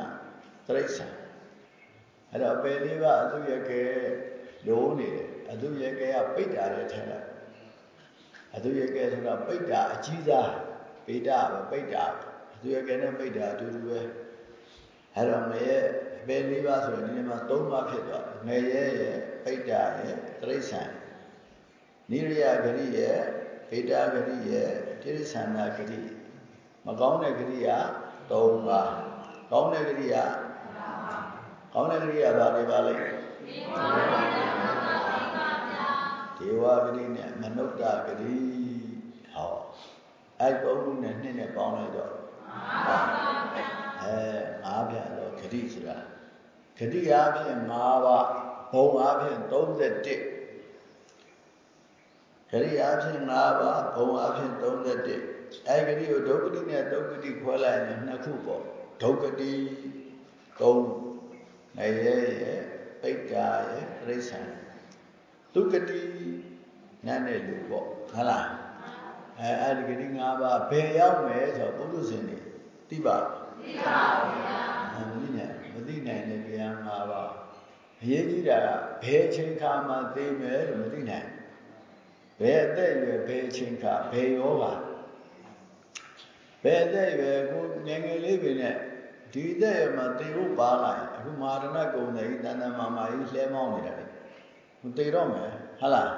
တရိစ္ဆာအဲ့တော့ပယ်လေးပါအသူရကဲလုံးနေတယ်အသူရကဲကပိတ္တာလည်းထဲလိုက်အသူရကဲဆိုတာပိတ္တာအကြီးစားပိတ္တာပဲပိတ္တာအသူရကဲနဲ့ပိတ္တာအတူတူပဲ အဲ့တော့ငရဲပယ်လေးပါဆိုရင်ဒီနေ့မှာ၃ပါးဖြစ်သွားတယ်ငရဲရဲ့ပိတ္တာရဲ့တရိစ္ဆာန်နိရိယဂရိရဲ့ပိတ္တာဂရိရဲ့တိရစ္ဆာနာဂရိမကောင်းတဲ့ဂရိက၃ပါးကောင်းတဲ့ဂရိကကောင်းတဲ့ဂရိကဘာတွေပါလဲဒေဝဂရိနဲ့မနုဿဂရိဟောအဲ့သုံးခုနဲ့နှစ်နဲ့ပေါင်းလိုက်တော့ အဲငါးပြတော့ဂရိဆိုတာဂရိအားဖြင့်၅ပါးဘုံအားဖြင့်31ဂရိအားဖြင့်၅ပါးဘုံအားဖြင့်31အဲဂရိကိုဒုက္ခတိနဲ့ဒုက္ခတိခွဲလိုက်ရင်နှစ်ခုပေါ့ဒုက္ခတိ၃ငရဲရဲ့ပိဋ္ဌာရဲ့ပြိဿံဒုက္ခတိနတ်နဲ့လူပေါ့ဟုတ်လားအဲအဲ့ဒီဂရိ၅ပါးဘယ်ရောက်မယ်ဆိုတော့ပုရုဇဉ်တွေသိပါ သိပါဘူးဗျာမသိနိုင်မသိနိုင်တဲ့တရား၅ပါးအရေးကြီးတာကဘယ်ချိန်ခါမှသိမယ်လို့မသိနိုင်ဘယ်အသက်အရွယ်ဘယ်ချိန်ခါဘယ်ယောဂဘယ်အသက်အရွယ်ကိုငယ်ငယ်လေးပင်နဲ့ဒီအသက်အရွယ်မှာသိဖို့ပါလာရင်အခုမာရဏကုံတွေတန်တမာမာကြီးလှဲမောင်းနေတာလေမသိတော့မယ်ဟုတ်လား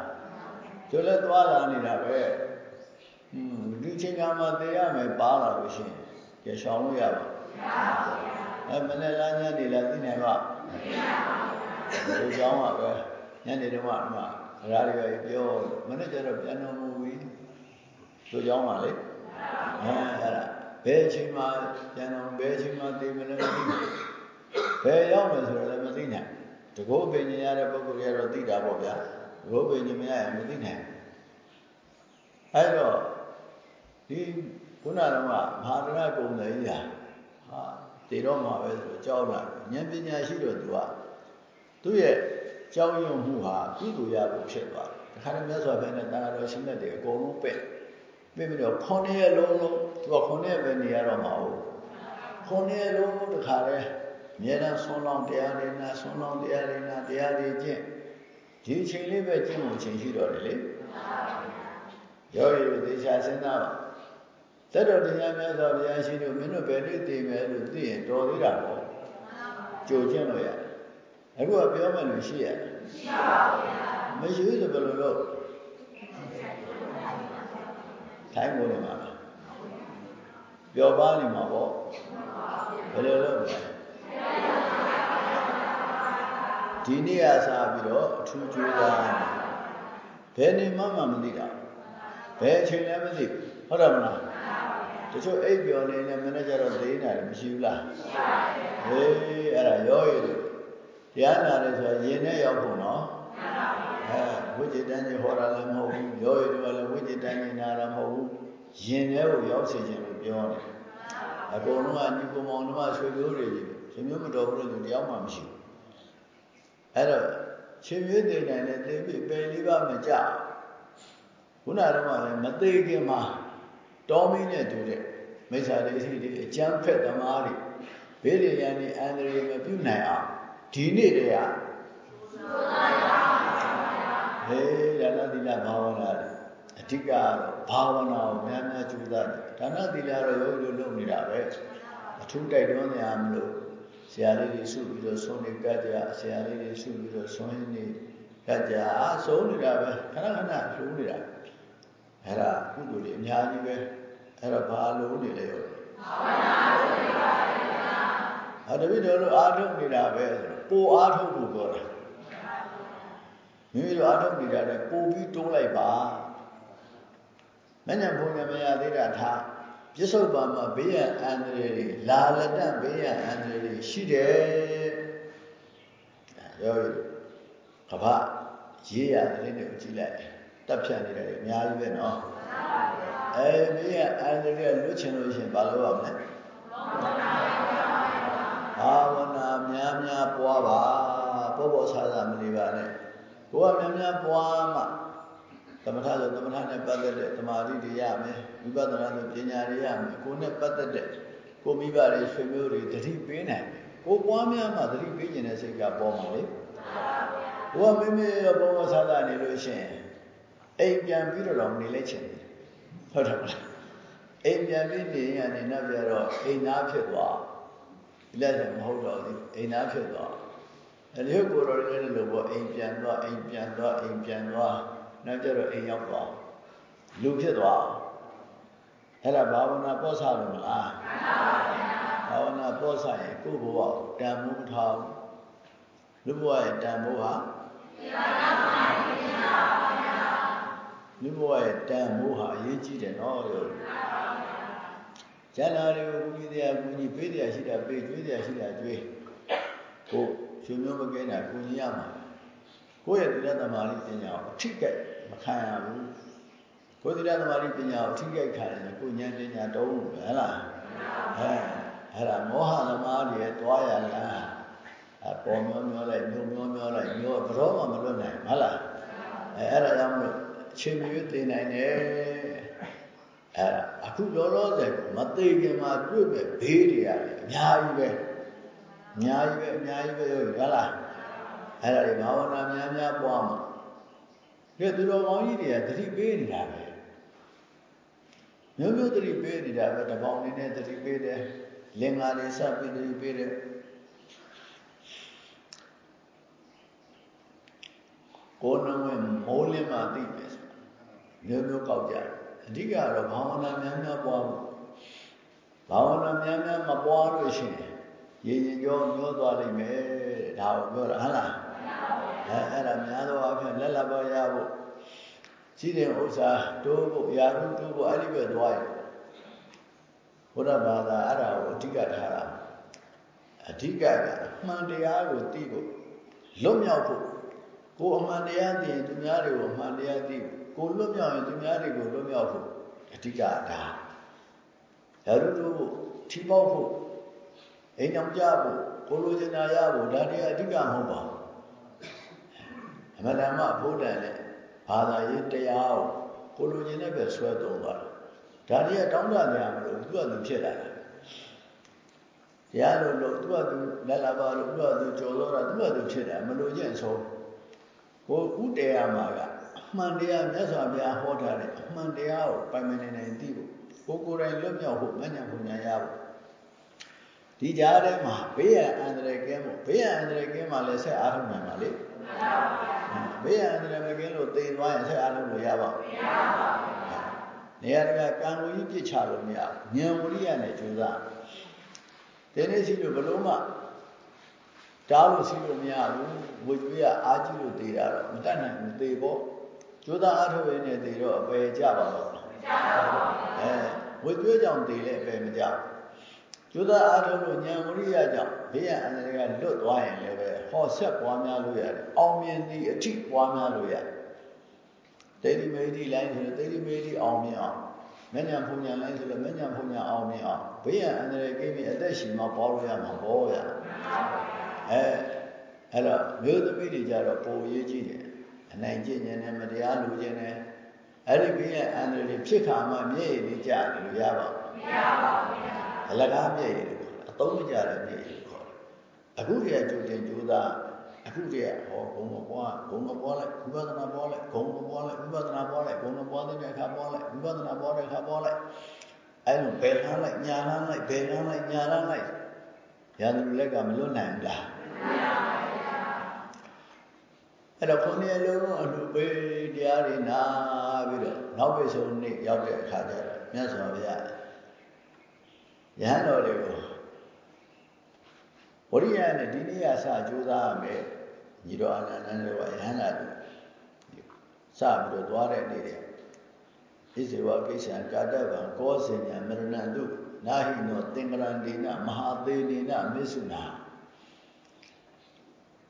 ကျိုးလဲသွားလာနေတာပဲဟွန်းဒီချိန်ခါမှာသိရမယ်ပါလာလို့ရှိရင်ကြရှောင်လို့ရပါ မရပါဘူးအဲမနေ့လားညနေလားသိနိုင်ပါမသိနိုင်ပါဘူးဒီကြောင်းပါပဲညနေတော့မှဒီမှာရာတွေပြောမနေ့ကျတော့ပြန်တော်မူပြီဒီကြောင်းပါလေအဲအဲ့ဒါဘယ်အချိန်မှပြန်တော်ဘယ်အချိန်မှသိမလဲမသိဘူးဘယ်ရောက်မယ်ဆိုတော့လည်းမသိနိုင်တကောပင်ញရတဲ့ပုဂ္ဂိုလ်တွေကတော့သိတာပေါ့ဗျာတကောပင်ញမရရင်မသိနိုင်အဲ့တော့ဒီခုနကတော့မဟာရဏကုံတယ်ကြီးဟာဟာ တည်တော့မှာပဲဆိုကြောက်လာဉာဏ်ပညာရှိတော့သူကသူ့ရဲ့ကြောင်းရွံ့မှုဟာကုသိုလ်ရဖို့ဖြစ်သွားတယ်။ခါရမြတ်စွာဘုရားနဲ့တာတော်ရှင်မြတ်တွေအကုန်လုံးပဲ့ပြပြီးတော့ခုနှစ်ရက်လုံးလုံးသူကခုနှစ်ရက်ပဲနေရတော့မှာဟုတ်ခုနှစ်ရက်လုံးလုံးတခါလဲအများအားဆွမ်းလောင်းတရားတွေနာဆွမ်းလောင်းတရားတွေနာတရားတွေကျင့်ဒီအချိန်လေးပဲကျင့်မှုအချိန်ရှိတော့တယ်လေရောရည်သေချာစဉ်းစားပါ တတ်တော်တရားများစွာဘုရားရှိတို့မင်းတို့ဘယ်နေ့သိမယ်လို့သိရင်တော်သေးတာပေါ့ကြိုကျင့်လို့ရအခုကပြောမှလို့ရှိရမရှိပါဘူးဗျာမရှိဘူးဆိုဘယ်လိုလုပ်ထိုင်ကုန်နေမှာပြောပါနေမှာပေါ့ဘယ်လိုလုပ်လဲဒီနေ့အစားပြီးတော့အထူးကြိုးစားဘယ်နေမှမမသိတာဘယ်အချိန်လည်းမသိဘူးဟုတ်တယ်မလား တချို့အိပ်ပျော်နေနေမနေ့ကျတော့သိနေတာမရှိဘူးလားရှိပါတယ်ဟေးအဲ့ဒါရောရည်တရားနာတယ်ဆိုတာရင်နဲ့ရောက်ဖို့နော်အဲဝိจิตတန်းကြီးဟောတာလည်းမဟုတ်ဘူးရောရည်တို့ကလည်းဝိจิตတန်းကြီးနာတာမဟုတ်ဘူးရင်ထဲကိုရောက်စေခြင်းလို့ပြောတယ်အကုန်လုံးကညီကောင်မောင်တို့ကဆွေမျိုးတွေကြီးဆွေမျိုးမတော်ဘူးလို့တရားမှမရှိဘူးအဲ့တော့ရှင်မျိုးသိနိုင်တဲ့သိပြီပယ်လေးပါမကြဝ ခုနကတော့လည်းမသေးခင်မှာ တောမင်းနဲ့တူတဲ့မိစ္ဆာဒိဋ္ဌိတွေအကျမ်းဖက်သမားတွေဘေးလေရန်နေအန္တရာယ်မပြုနိုင်အောင်ဒီနေ့တည်းဟာဟေးဒါနသီလဘာဝနာတွေအဓိကတော့ဘာဝနာကိုများများကြိုးစားတယ်ဒါနသီလတော့ယောဂီတို့လုပ်နေတာပဲအထူးတိုက်တွန်းနေရမလို့ဆရာလေးတွေစုပြီးတော့ဆုံးနေကြကြဆရာလေးတွေစုပြီးတော့ဆုံးနေကြကြဆုံးနေတာပဲခဏခဏလုံးနေတာအဲ့ဒါကုသိုလ်တွေအများကြီးပဲ အဲ့တော့ဘာလုံးနေလဲရောဘာဝနာလုပ်နေပါလေဗျာဟာတပည့်တော်တို့အားထုတ်နေတာပဲပိုအားထုတ်ဖို့ပြောတာမိမိတို့အားထုတ်နေတာလည်းပိုပြီးတိုးလိုက်ပါမညံဘုံညမရသေးတာထားပြစ္ဆုတ်ပါမှာဘေးရန်အန္တရာယ်တွေလာလက်တဘေးရန်အန္တရာယ်တွေရှိတယ်ရောကဘာရေးရတယ်တဲ့ကြည့်လိုက်တက်ဖြတ်နေတယ်အများကြီးပဲနော်အဲဘေးရ န်အန္တရာယ်လွတ်ချင်လို့ရှိရင်ဘာလုပ်ရမလဲဘာဝနာများများပွားပါပေါ်ပေါ်ဆာဆာမနေပါနဲ့ကိုယ်ကများများပွားမှသမထဆိုသမထနဲ့ပတ်သက်တဲ့သမာဓိတွေရမယ်ဝိပဿနာဆိုပညာတွေရမယ်ကိုယ်နဲ့ပတ်သက်တဲ့ကိုမိဘတွေဆွေမျိုးတွေတတိပေးနိုင်ကိုပွားများမှတတိပေးခြင်းတဲ့စိတ်ကပေါ်မှာလေဘုရားမိမိရောဘောဘောဆာဆာနေလို့ရှိရင်အိမ်ပြန်ပြီးတော့နေလဲချင်တယ် ဟုတ်တယ်မလားအိမ်ပြန်ပြီးနေရင်ကနေနောက်ပြတော့အိမ်သားဖြစ်သွားလက်လည်းမဟုတ်တော့ဘူးအိမ်သားဖြစ်သွားအဲဒီကိုယ်တော်လည်းလို့ပေါ့အိမ်ပြန်သွားအိမ်ပြန်သွားအိမ်ပြန်သွားနောက်ကျတော့အိမ်ရောက်သွားလူဖြစ်သွားအဲ့ဒါဘာဝနာပောဆလို့မလားဘာဝနာပောဆရင်ကိုယ့်ဘဝတန်ဖိုးထားလူဘဝရဲ့တန်ဖိုးဟာ လူဘဝရဲ့တန်ဖိုးဟာအရေးကြီးတယ်နော်လို့ကျန်တာတွေကိုကူကြီးတရားကူကြီးပေးတရားရှိတာပေးကျွေးတရားရှိတာကျွေးကိုရှင်မျိုးမကဲတာကူကြီးရမှာကိုယ့်ရဲ့တရားသမာဓိပညာကိုအထိကဲမခံရဘူးကိုယ်တရားသမာဓိပညာကိုအထိကဲခံရတယ်ကိုဉာဏ်ပညာတုံးဟဲ့လားအဲအဲ့ဒါမောဟသမားတွေတွားရလားအပေါ်မျောမျောလိုက်ညုံမျောမျောလိုက်ညောဘရောမှမလွတ်နိုင်ဟုတ်လားအဲအဲ့ဒါကြောင့်မလို့အ ချိန်မျိုးသိနိုင်တယ်အဲ့ဒါအခုလောလောဆယ်မသိခင်မှာတွေ့မဲ့ဘေးတွေရတယ်အများကြီးပဲအများကြီးပဲအများကြီးပဲဟုတ်လားအဲ့ဒါတွေဘာဝနာများများပွားမှာကဲသူတော်ကောင်းကြီးတွေကသတိပေးနေတာပဲမျိုးမျိုးသတိပေးနေတာပဲတပေါင်းနေနဲ့သတိပေးတယ်လင်္ကာတွေစပြီးသတိပေးတယ်ကိုယ်နှဝင်မိုးလင်းမှသိမယ် မျိုးမျိုးကောက်ကြတယ်အဓိကတော့ဘာဝနာများများပွားဖို့ဘာဝနာများများမပွားလို့ရှိရင်ရေရင်ကြောမျောသွားလိမ့်မယ်ဒါကိုပြောတာဟုတ်လားအဲအဲ့ဒါများသောအားဖြင့်လက်လက်ပါရဖို့ရှိတဲ့ဥစ္စာတိုးဖို့ယာရုတိုးဖို့အဲ့ဒီပဲသွားရင်ဘုရားဘာသာအဲ့ဒါကိုအဓိကထားတာအဓိကကအမှန်တရားကိုသိဖို့လွတ်မြောက်ဖို့ကိုအမှန်တရားသိရင်သူများတွေကိုအမှန်တရားသိ ကိုလွတ်မြောက်ရင်သူများတွေကိုလွတ်မြောက်ဖို့အဓိကဒါယာရုတိုးဖို့ထီပေါက်ဖို့အိမ်အောင်ကြဖို့ကိုလိုချင်တာရဖို့ဒါတရားအဓိကမဟုတ်ပါဘူးအမှန်တမ်းမှဘုဒ္ဓနဲ့ဘာသာရေးတရားကိုကိုလိုချင်တဲ့ပဲဆွဲသုံးသွားတာဒါတွေကတောင်းတကြမလို့သူကသူဖြစ်လာတာတရားလို့လို့သူကသူလက်လာပါလို့သူကသူကြော်တော့တာသူကသူဖြစ်တာမလို့ချင်းဆုံးကိုဥတရားမှာကအ မှန်တရားမြတ်စွာဘုရားဟောထားတဲ့အမှန်တရားကိုပိုင်ပိုင်နိုင်နိုင်သိဖို့ကိုကိုယ်တိုင်လွတ်မြောက်ဖို့မဉ္ဇဉ်ပူညာရဖို့ဒီကြားထဲမှာဘေးရန်အန္တရာယ်ကင်းဖို့ဘေးရန်အန္တရာယ်ကင်းမှလည်းဆက်အားထုတ်နိုင်ပါလေဘေးရန်အန္တရာယ်မကင်းလို့သေသွားရင်ဆက်အားထုတ်လို့ရပါ့မရပါဘူးနေရာတကာကံကိုကြီးပြစ်ချလို့မရဘူးဉာဏ်ဝရိယနဲ့ကြိုးစားဒီနေ့ရှိလို့ဘလို့မှတားလို့ရှိလို့မရဘူးဝိကျွေးကအာကြီးလို့သေတာတော့မတတ်နိုင်ဘူးသေဖို့ ကြိုးစားအားထုတ်ရင်းနဲ့သေတော့အပယ်ကြပါတော့မကြပါဘူးအဲဝိကျွေးကြောင့်သေလဲအပယ်မကြဘူးကျိုးသားအားထုတ်လို့ဉာဏ်ဝရိယကြောင့်ဘေးရန်အန္တရာယ်ကလွတ်သွားရင်လည်းပဲဟောဆက်ပွားများလို့ရတယ်အောင်မြင်သည့်အထိပွားများလို့ရတယ်တေတိမေတိလိုင်းဆိုတေတိမေတိအောင်မြင်အောင်မဉ္ဇဉ်ဖုန်ညာလိုင်းဆိုလို့မဉ္ဇဉ်ဖုန်ညာအောင်မြင်အောင်ဘေးရန်အန္တရာယ်ကိပြီးအသက်ရှင်မှပေါ်လို့ရမှာပေါ်ရအဲအဲ့တော့မျိုးသမီးတွေကြတော့ပိုရေးကြည့်တယ် အနိုင်ကျင့်ခြင်းနဲ့မတရားလူခြင်းနဲ့အဲ့ဒီဘေးရဲ့အန္တရာယ်တွေဖြစ်ခါမှမျက်ရည်လေးကျတယ်လို့ရပါဘူးမရပါဘူးဗျာအလကားမျက်ရည်လို့ခေါ်တယ်အသုံးမကျတဲ့မျက်ရည်လို့ခေါ်တယ်အခုတည်းကကြိုတင်ကြိုးစားအခုတည်းကဟောဘုံမပွားဘုံမပွားလိုက်ဝိပဿနာပွားလိုက်ဘုံမပွားလိုက်ဝိပဿနာပွားလိုက်ဘုံမပွားတဲ့အခါပွားလိုက်ဝိပဿနာပွားတဲ့အခါပွားလိုက်အဲ့လိုဘယ်လမ်းလိုက်ညာလမ်းလိုက်ဘယ်လမ်းလိုက်ညာလမ်းလိုက်ရန်သူလက်ကမလွတ်နိုင်ဘူးလားမရပါဘူးဗျာ အဲ့တော့ခုနှစ်လုံးလုံးအလှပေးတရားတွေနာပြီးတော့နောက်ပိဆုံးနေ့ရောက်တဲ့အခါကျတော့မြတ်စွာဘုရားရဟန်းတော်တွေကိုဝရိယနဲ့ဒီနေ့ကစကြိုးစားရမယ်ညီတော်အနန္တနဲ့ကရဟန္တာတွေစပြီးတော့သွားတဲ့နေ့တွေဣဇေဝကိစ္စံကာတဗံကောစင်ညာမရဏတုနာဟိနောသင်္ကရန္တိနမဟာသေးနိနမစ္ဆုနာ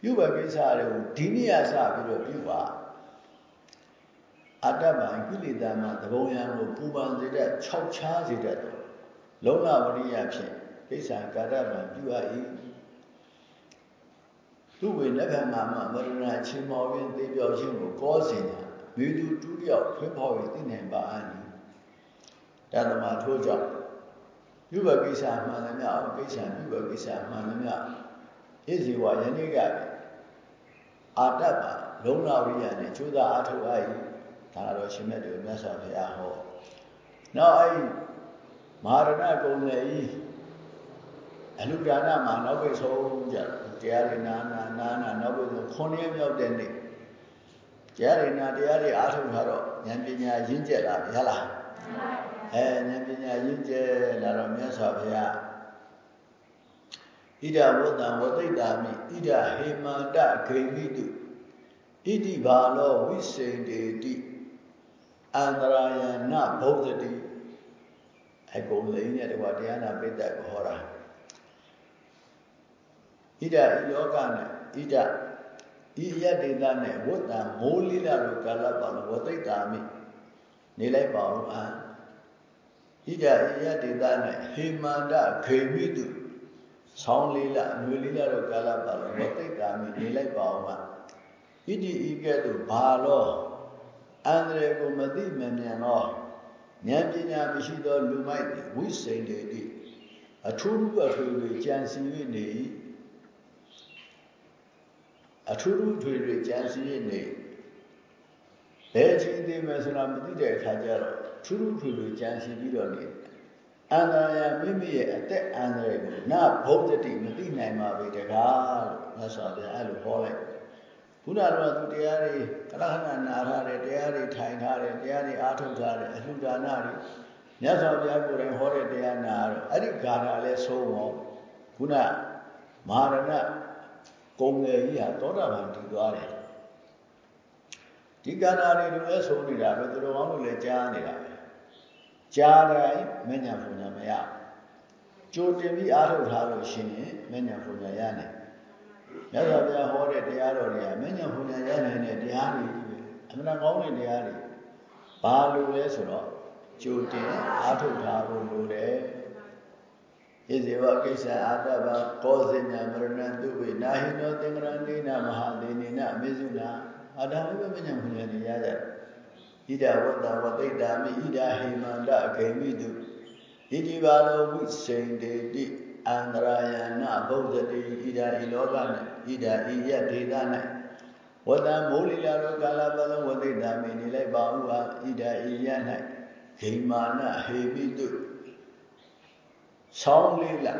ပြုဘကိစ္စတွေကိုဒီနေ့ကစပြီးတော့ပြုပါအတ္တဗံကိလေသာမှသဘုံယံကိုပူပန်စေတတ်၆ချားစေတတ်သောလုံးလဝရိယဖြင့်ကိစ္စံကာတဗံပြုအပ်၏သူဝေနဗမမမရဏအချင်းမော်ရင်သေပြောခြင်းကိုကောစင်ညာမိသူတူတယောက်ထွေးဖော်၍သိနိုင်ပါအံ့တသမထိုးကြောင့်ပြုဘကိစ္စမှန်သမျှအောင်ကိစ္စပြုဘကိစ္စမှန်သမျှဣဇေဝယနေ့က အာတတ်ပါလုံးလာဝိရနဲ့ကျိုးသားအထုအပ်၏ဒါတော့ရှင်မြတ်တို့မြတ်စွာဘုရားဟောနောက်အဲ့မဟာရဏကုံလေဤအလူဒါနမှာနောက်ပိဆုံးကြတရားရနာနာနာနာနောက်ပိဆုံးခုနှစ်မြောက်တဲ့နေ့တရားရနာတရားတွေအားထုတ်ထားတော့ဉာဏ်ပညာရင့်ကျက်လာပြီဟလားအဲဉာဏ်ပညာရင့်ကျက်လာတော့မြတ်စွာဘုရား ဣဒဝတ္တဝသိတ္တာမိဣဒဟေမန္တဂိမိတုဣတိဘာလောဝိစိန်တေတိအန္တရာယနာဘုဒ္ဓတိအကုန်လေးနဲ့တကွာတရားနာပိဋကကိုဟောတာဣဒဤလောကနဲ့ဣဒဤယတ္တေတနဲ့ဝတ္တမိုးလိလလိုကာလပါလို့ဝသိတ္တာမိနေလိုက်ပါဦးအာဣဒဤယတ္တေတနဲ့ဟေမန္တခေမိတု ဆောင်းလေးလအနွေလေးလတို့ကာလပါလို့ဝသိတ္တာမိနေလိုက်ပါဦးမှာဣတိဤကဲ့သို့ဘာလောအန္တရာယ်ကိုမသိမမြင်သောဉာဏ်ပညာမရှိသောလူမိုက်သည်ဝိစိန်တေတိအထူးအထွေထွေကြံစီ၍နေ၏အထူးထွေထွေကြံစီ၍နေဘယ်အချိန်သေးမယ်ဆိုတာမသိတဲ့အခါကျတော့ထူးထူးထွေထွေကြံစီပြီးတော့နေ အန္တရာယ်မိမိရဲ့အသက်အန္တရာယ်ကိုနဘုဒ္ဓတိမသိနိုင်ပါပဲတကားလို့မြတ်စွာဘုရားအဲ့လိုဟောလိုက်ဘုရားတော်သူတရားတွေကလခဏနာထားတယ်တရားတွေထိုင်ထားတယ်တရားတွေအားထုတ်ထားတယ်အလှဒါနတွေမြတ်စွာဘုရားကိုယ်တိုင်ဟောတဲ့တရားနာတော့အဲ့ဒီဂါထာလဲဆုံးတော့ခုနမဟာရဏကုံငယ်ကြီးဟာသောတာပန်တည်သွားတယ်ဒီဂါထာတွေတို့လဲဆုံးနေတာပဲသူတော်ကောင်းတို့လည်းကြားနေတာပဲ ကြားတိုင်းမညာဖုန်ညာမရကြိုတင်ပြီးအားထုတ်ထားလို့ရှိရင်မညာဖုန်ညာရနိုင်မြတ်စွာဘုရားဟောတဲ့တရားတော်တွေကမညာဖုန်ညာရနိုင်တဲ့တရားတွေကြီးပဲအမှန်ကောင်းတဲ့တရားတွေဘာလို့လဲဆိုတော့ကြိုတင်အားထုတ်ထားဖို့လိုတယ်ဣဇေဝကိစ္စအာတဗကောဇိညာမရဏတုဝေနာဟိနောသင်္ကရဏိနာမဟာသေနိနာအမေဇုနာအာဒါဝိပညာဖုန်ညာနေရကြတယ် ဣဒဝတ္တဝသိတ္တာမိဣဒဟိမန္တအခေမိတုဣတိဘာလောဝိစိန်တေတိအန္တရာယနာဘုဒ္ဓတိဣဒဤလောက၌ဣဒဤယဒေသ၌ဝတ္တမိုးလီလာရောကာလပတ်လုံးဝသိတ္တာမိနေလိုက်ပါဟုဟာဣဒဤယ၌ဂိမာနဟေမိတုဆောင်းလေးလာ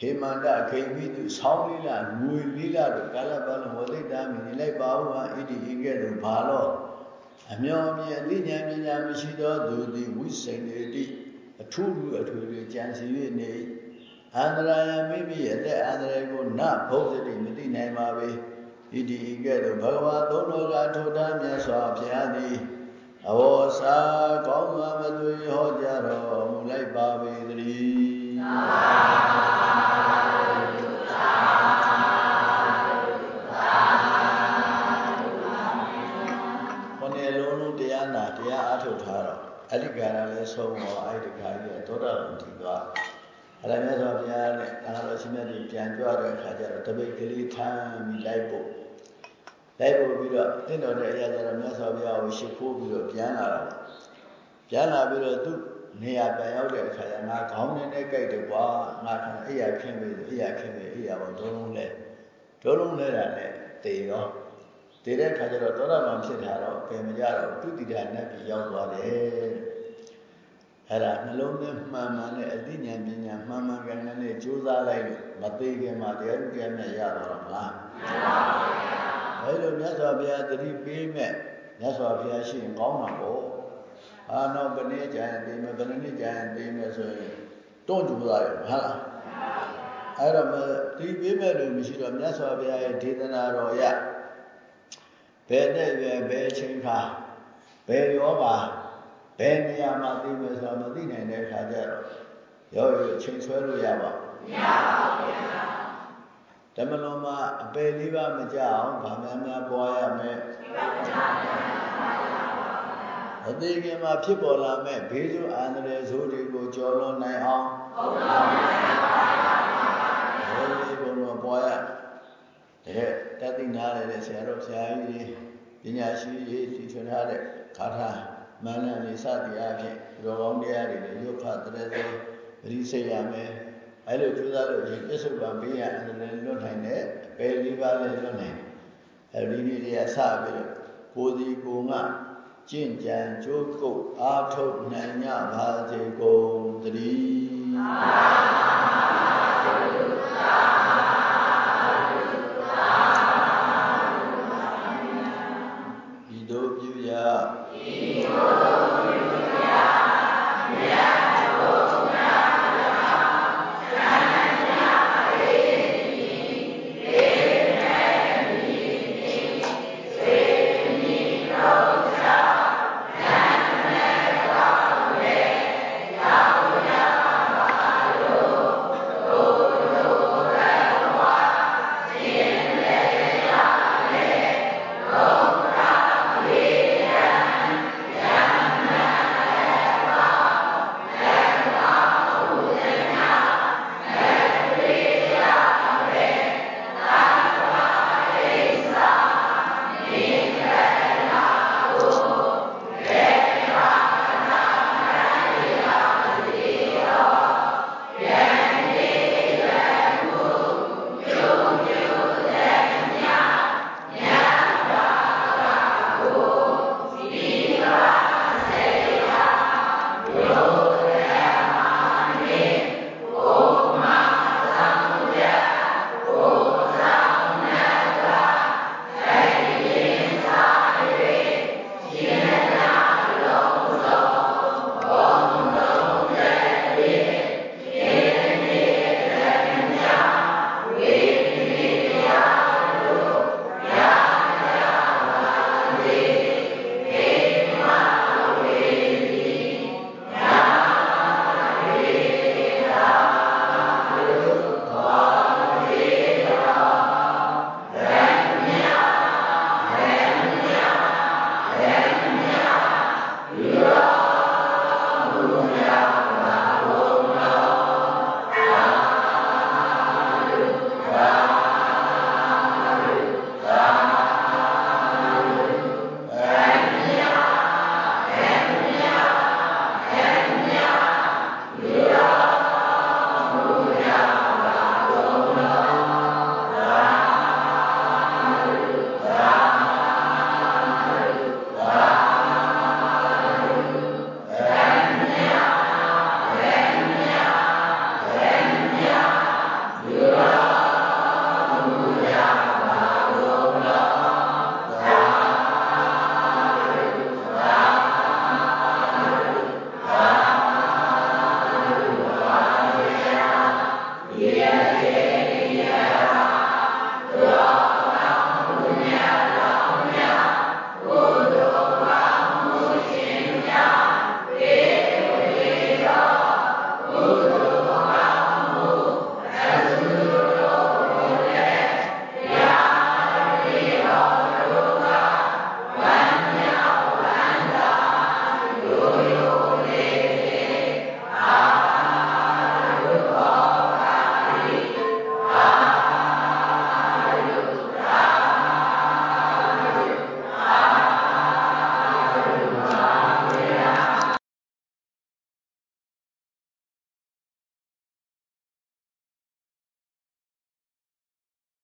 ဟေမန္တဂိမိတုဆောင်းလေးလာငွေလေးလာတို့ကာလပတ်လုံးဝသိတ္တာမိနေလိုက်ပါဟုဟာဣတိဤကဲ့သို့ဘာလော အမျောမြင်အသိဉာဏ်ပညာမရှိသောသူသည်ဝိစိန်တေတိအထူးအထွေထွေကြံစီ၍နေအန္တရာယမိမိရဲ့အသက်အန္တရာယ်ကိုနဘုဒ္ဓတိမသိနိုင်ပါပေဣတိဤကဲ့သို့ဘဂဝါသုံးတော်ကထိုတမ်းမြတ်စွာဘုရားသည်အဝေါ်စာကောင်းစွာမသွေဟောကြားတော်မူလိုက်ပါပေသတည်းသာ အဲ့ဒီကာရလည်းဆုံးတော့အဲ့ဒီကာကြီးကသောတာပန်တည်သွားအဲ့ဒါမြတ်စွာဘုရားနဲ့အာရတော်ရှင်မြတ်ကြီးပြန်ကြွတဲ့အခါကျတော့တပိတ်ကလေးထမ်းပြီးလိုက်ဖို့လလိုက်ပို့ပြီးတော့တင့်တော်တဲ့အရာကြတော့မြတ်စွာဘုရားကိုရှ िख ိုးပြီးတော့ပြန်လာတော့ပြန်လာပြီးတော့သူနေရာပြန်ရောက်တဲ့အခါကျငါခေါင်းနဲ့နဲ့ကြိုက်တယ်ကွာငါခဏအိယာခင်းပြီအိယာခင်းပြီအိယာပေါ့ဒုံလုံးလဲဒုံလုံးလဲတာနဲ့တေရော တည်တဲ့အခါကျတော့သောတာပန်ဖြစ်တာတော့ပင်မကြတော့သူတိတာနတ်ပြည်ရောက်သွားတယ်အဲ့ဒါနှလုံးသွင်းမှန်မှန်နဲ့အသိဉာဏ်ပညာမှန်မှန်ကန်ကန်နဲ့ကြိုးစားလိုက်လို့မသေးခင်မှာတရားဥပဒေနဲ့ရတော့မလားမှန်ပါဗျာအဲ့လိုမြတ်စွာဘုရားတတိပေးမဲ့မြတ်စွာဘုရားရှိရင်ကောင်းတာပေါ့အာနောက်ဘယ်နည်းကြာရင်သိမယ်ဘယ်နည်းကြာရင်သိမယ်ဆိုရင်တွန့်ကြိုးစားရဟုတ်လားအဲ့တော့မတိပေးမဲ့လို့မရှိတော့မြတ်စွာဘုရားရဲ့ဒေသနာတော်ရဘ ယ်နဲ့ပဲဘယ်ချိန်ခါဘယ်ယောဂဘယ်နေရာမှာသိမယ်ဆိုတာမသိနိုင်တဲ့အခါကျတော့ရောရချိန်ဆွဲလို့ရပါမရပါဘူးဗျာဓမ္မလုံးမှာအပယ်လေးပါးမကြအောင်ဗာများများပွားရမယ်အသေးခင်မှာဖြစ်ပေါ်လာမဲ့ဘေးဆိုးအန္တရာယ်ဆိုးတွေကိုကျော်လွန်နိုင်အောင်ဟုတ်ပါဘူးဘယ်လိုဘုံ တော်ပွားရတဲ့တသိနာရတဲ့ဆရာတော်ဆရာကြီးပညာရှိကြီးတည်ထွင်ထားတဲ့ခါထာမန္တန်လေးစသည်အဖြစ်ရောကောင်းတရားတွေရုပ်ဖတ်တဲ့စေပရိစိတ်ရမယ်အဲလိုကြိုးစားလို့ရင်ပြစ္ဆုတ်ပံပေးရအန္တရာယ်လွတ်နိုင်တဲ့ပယ်လေးပါးလည်းလွတ်နိုင်အဲဒီနေ့တွေကစပြီးတော့ကိုယ်စီကိုယ်ငါကျင့်ကြံကြိုးကုပ်အားထုတ်နိုင်ကြပါစေကုန်သတည်း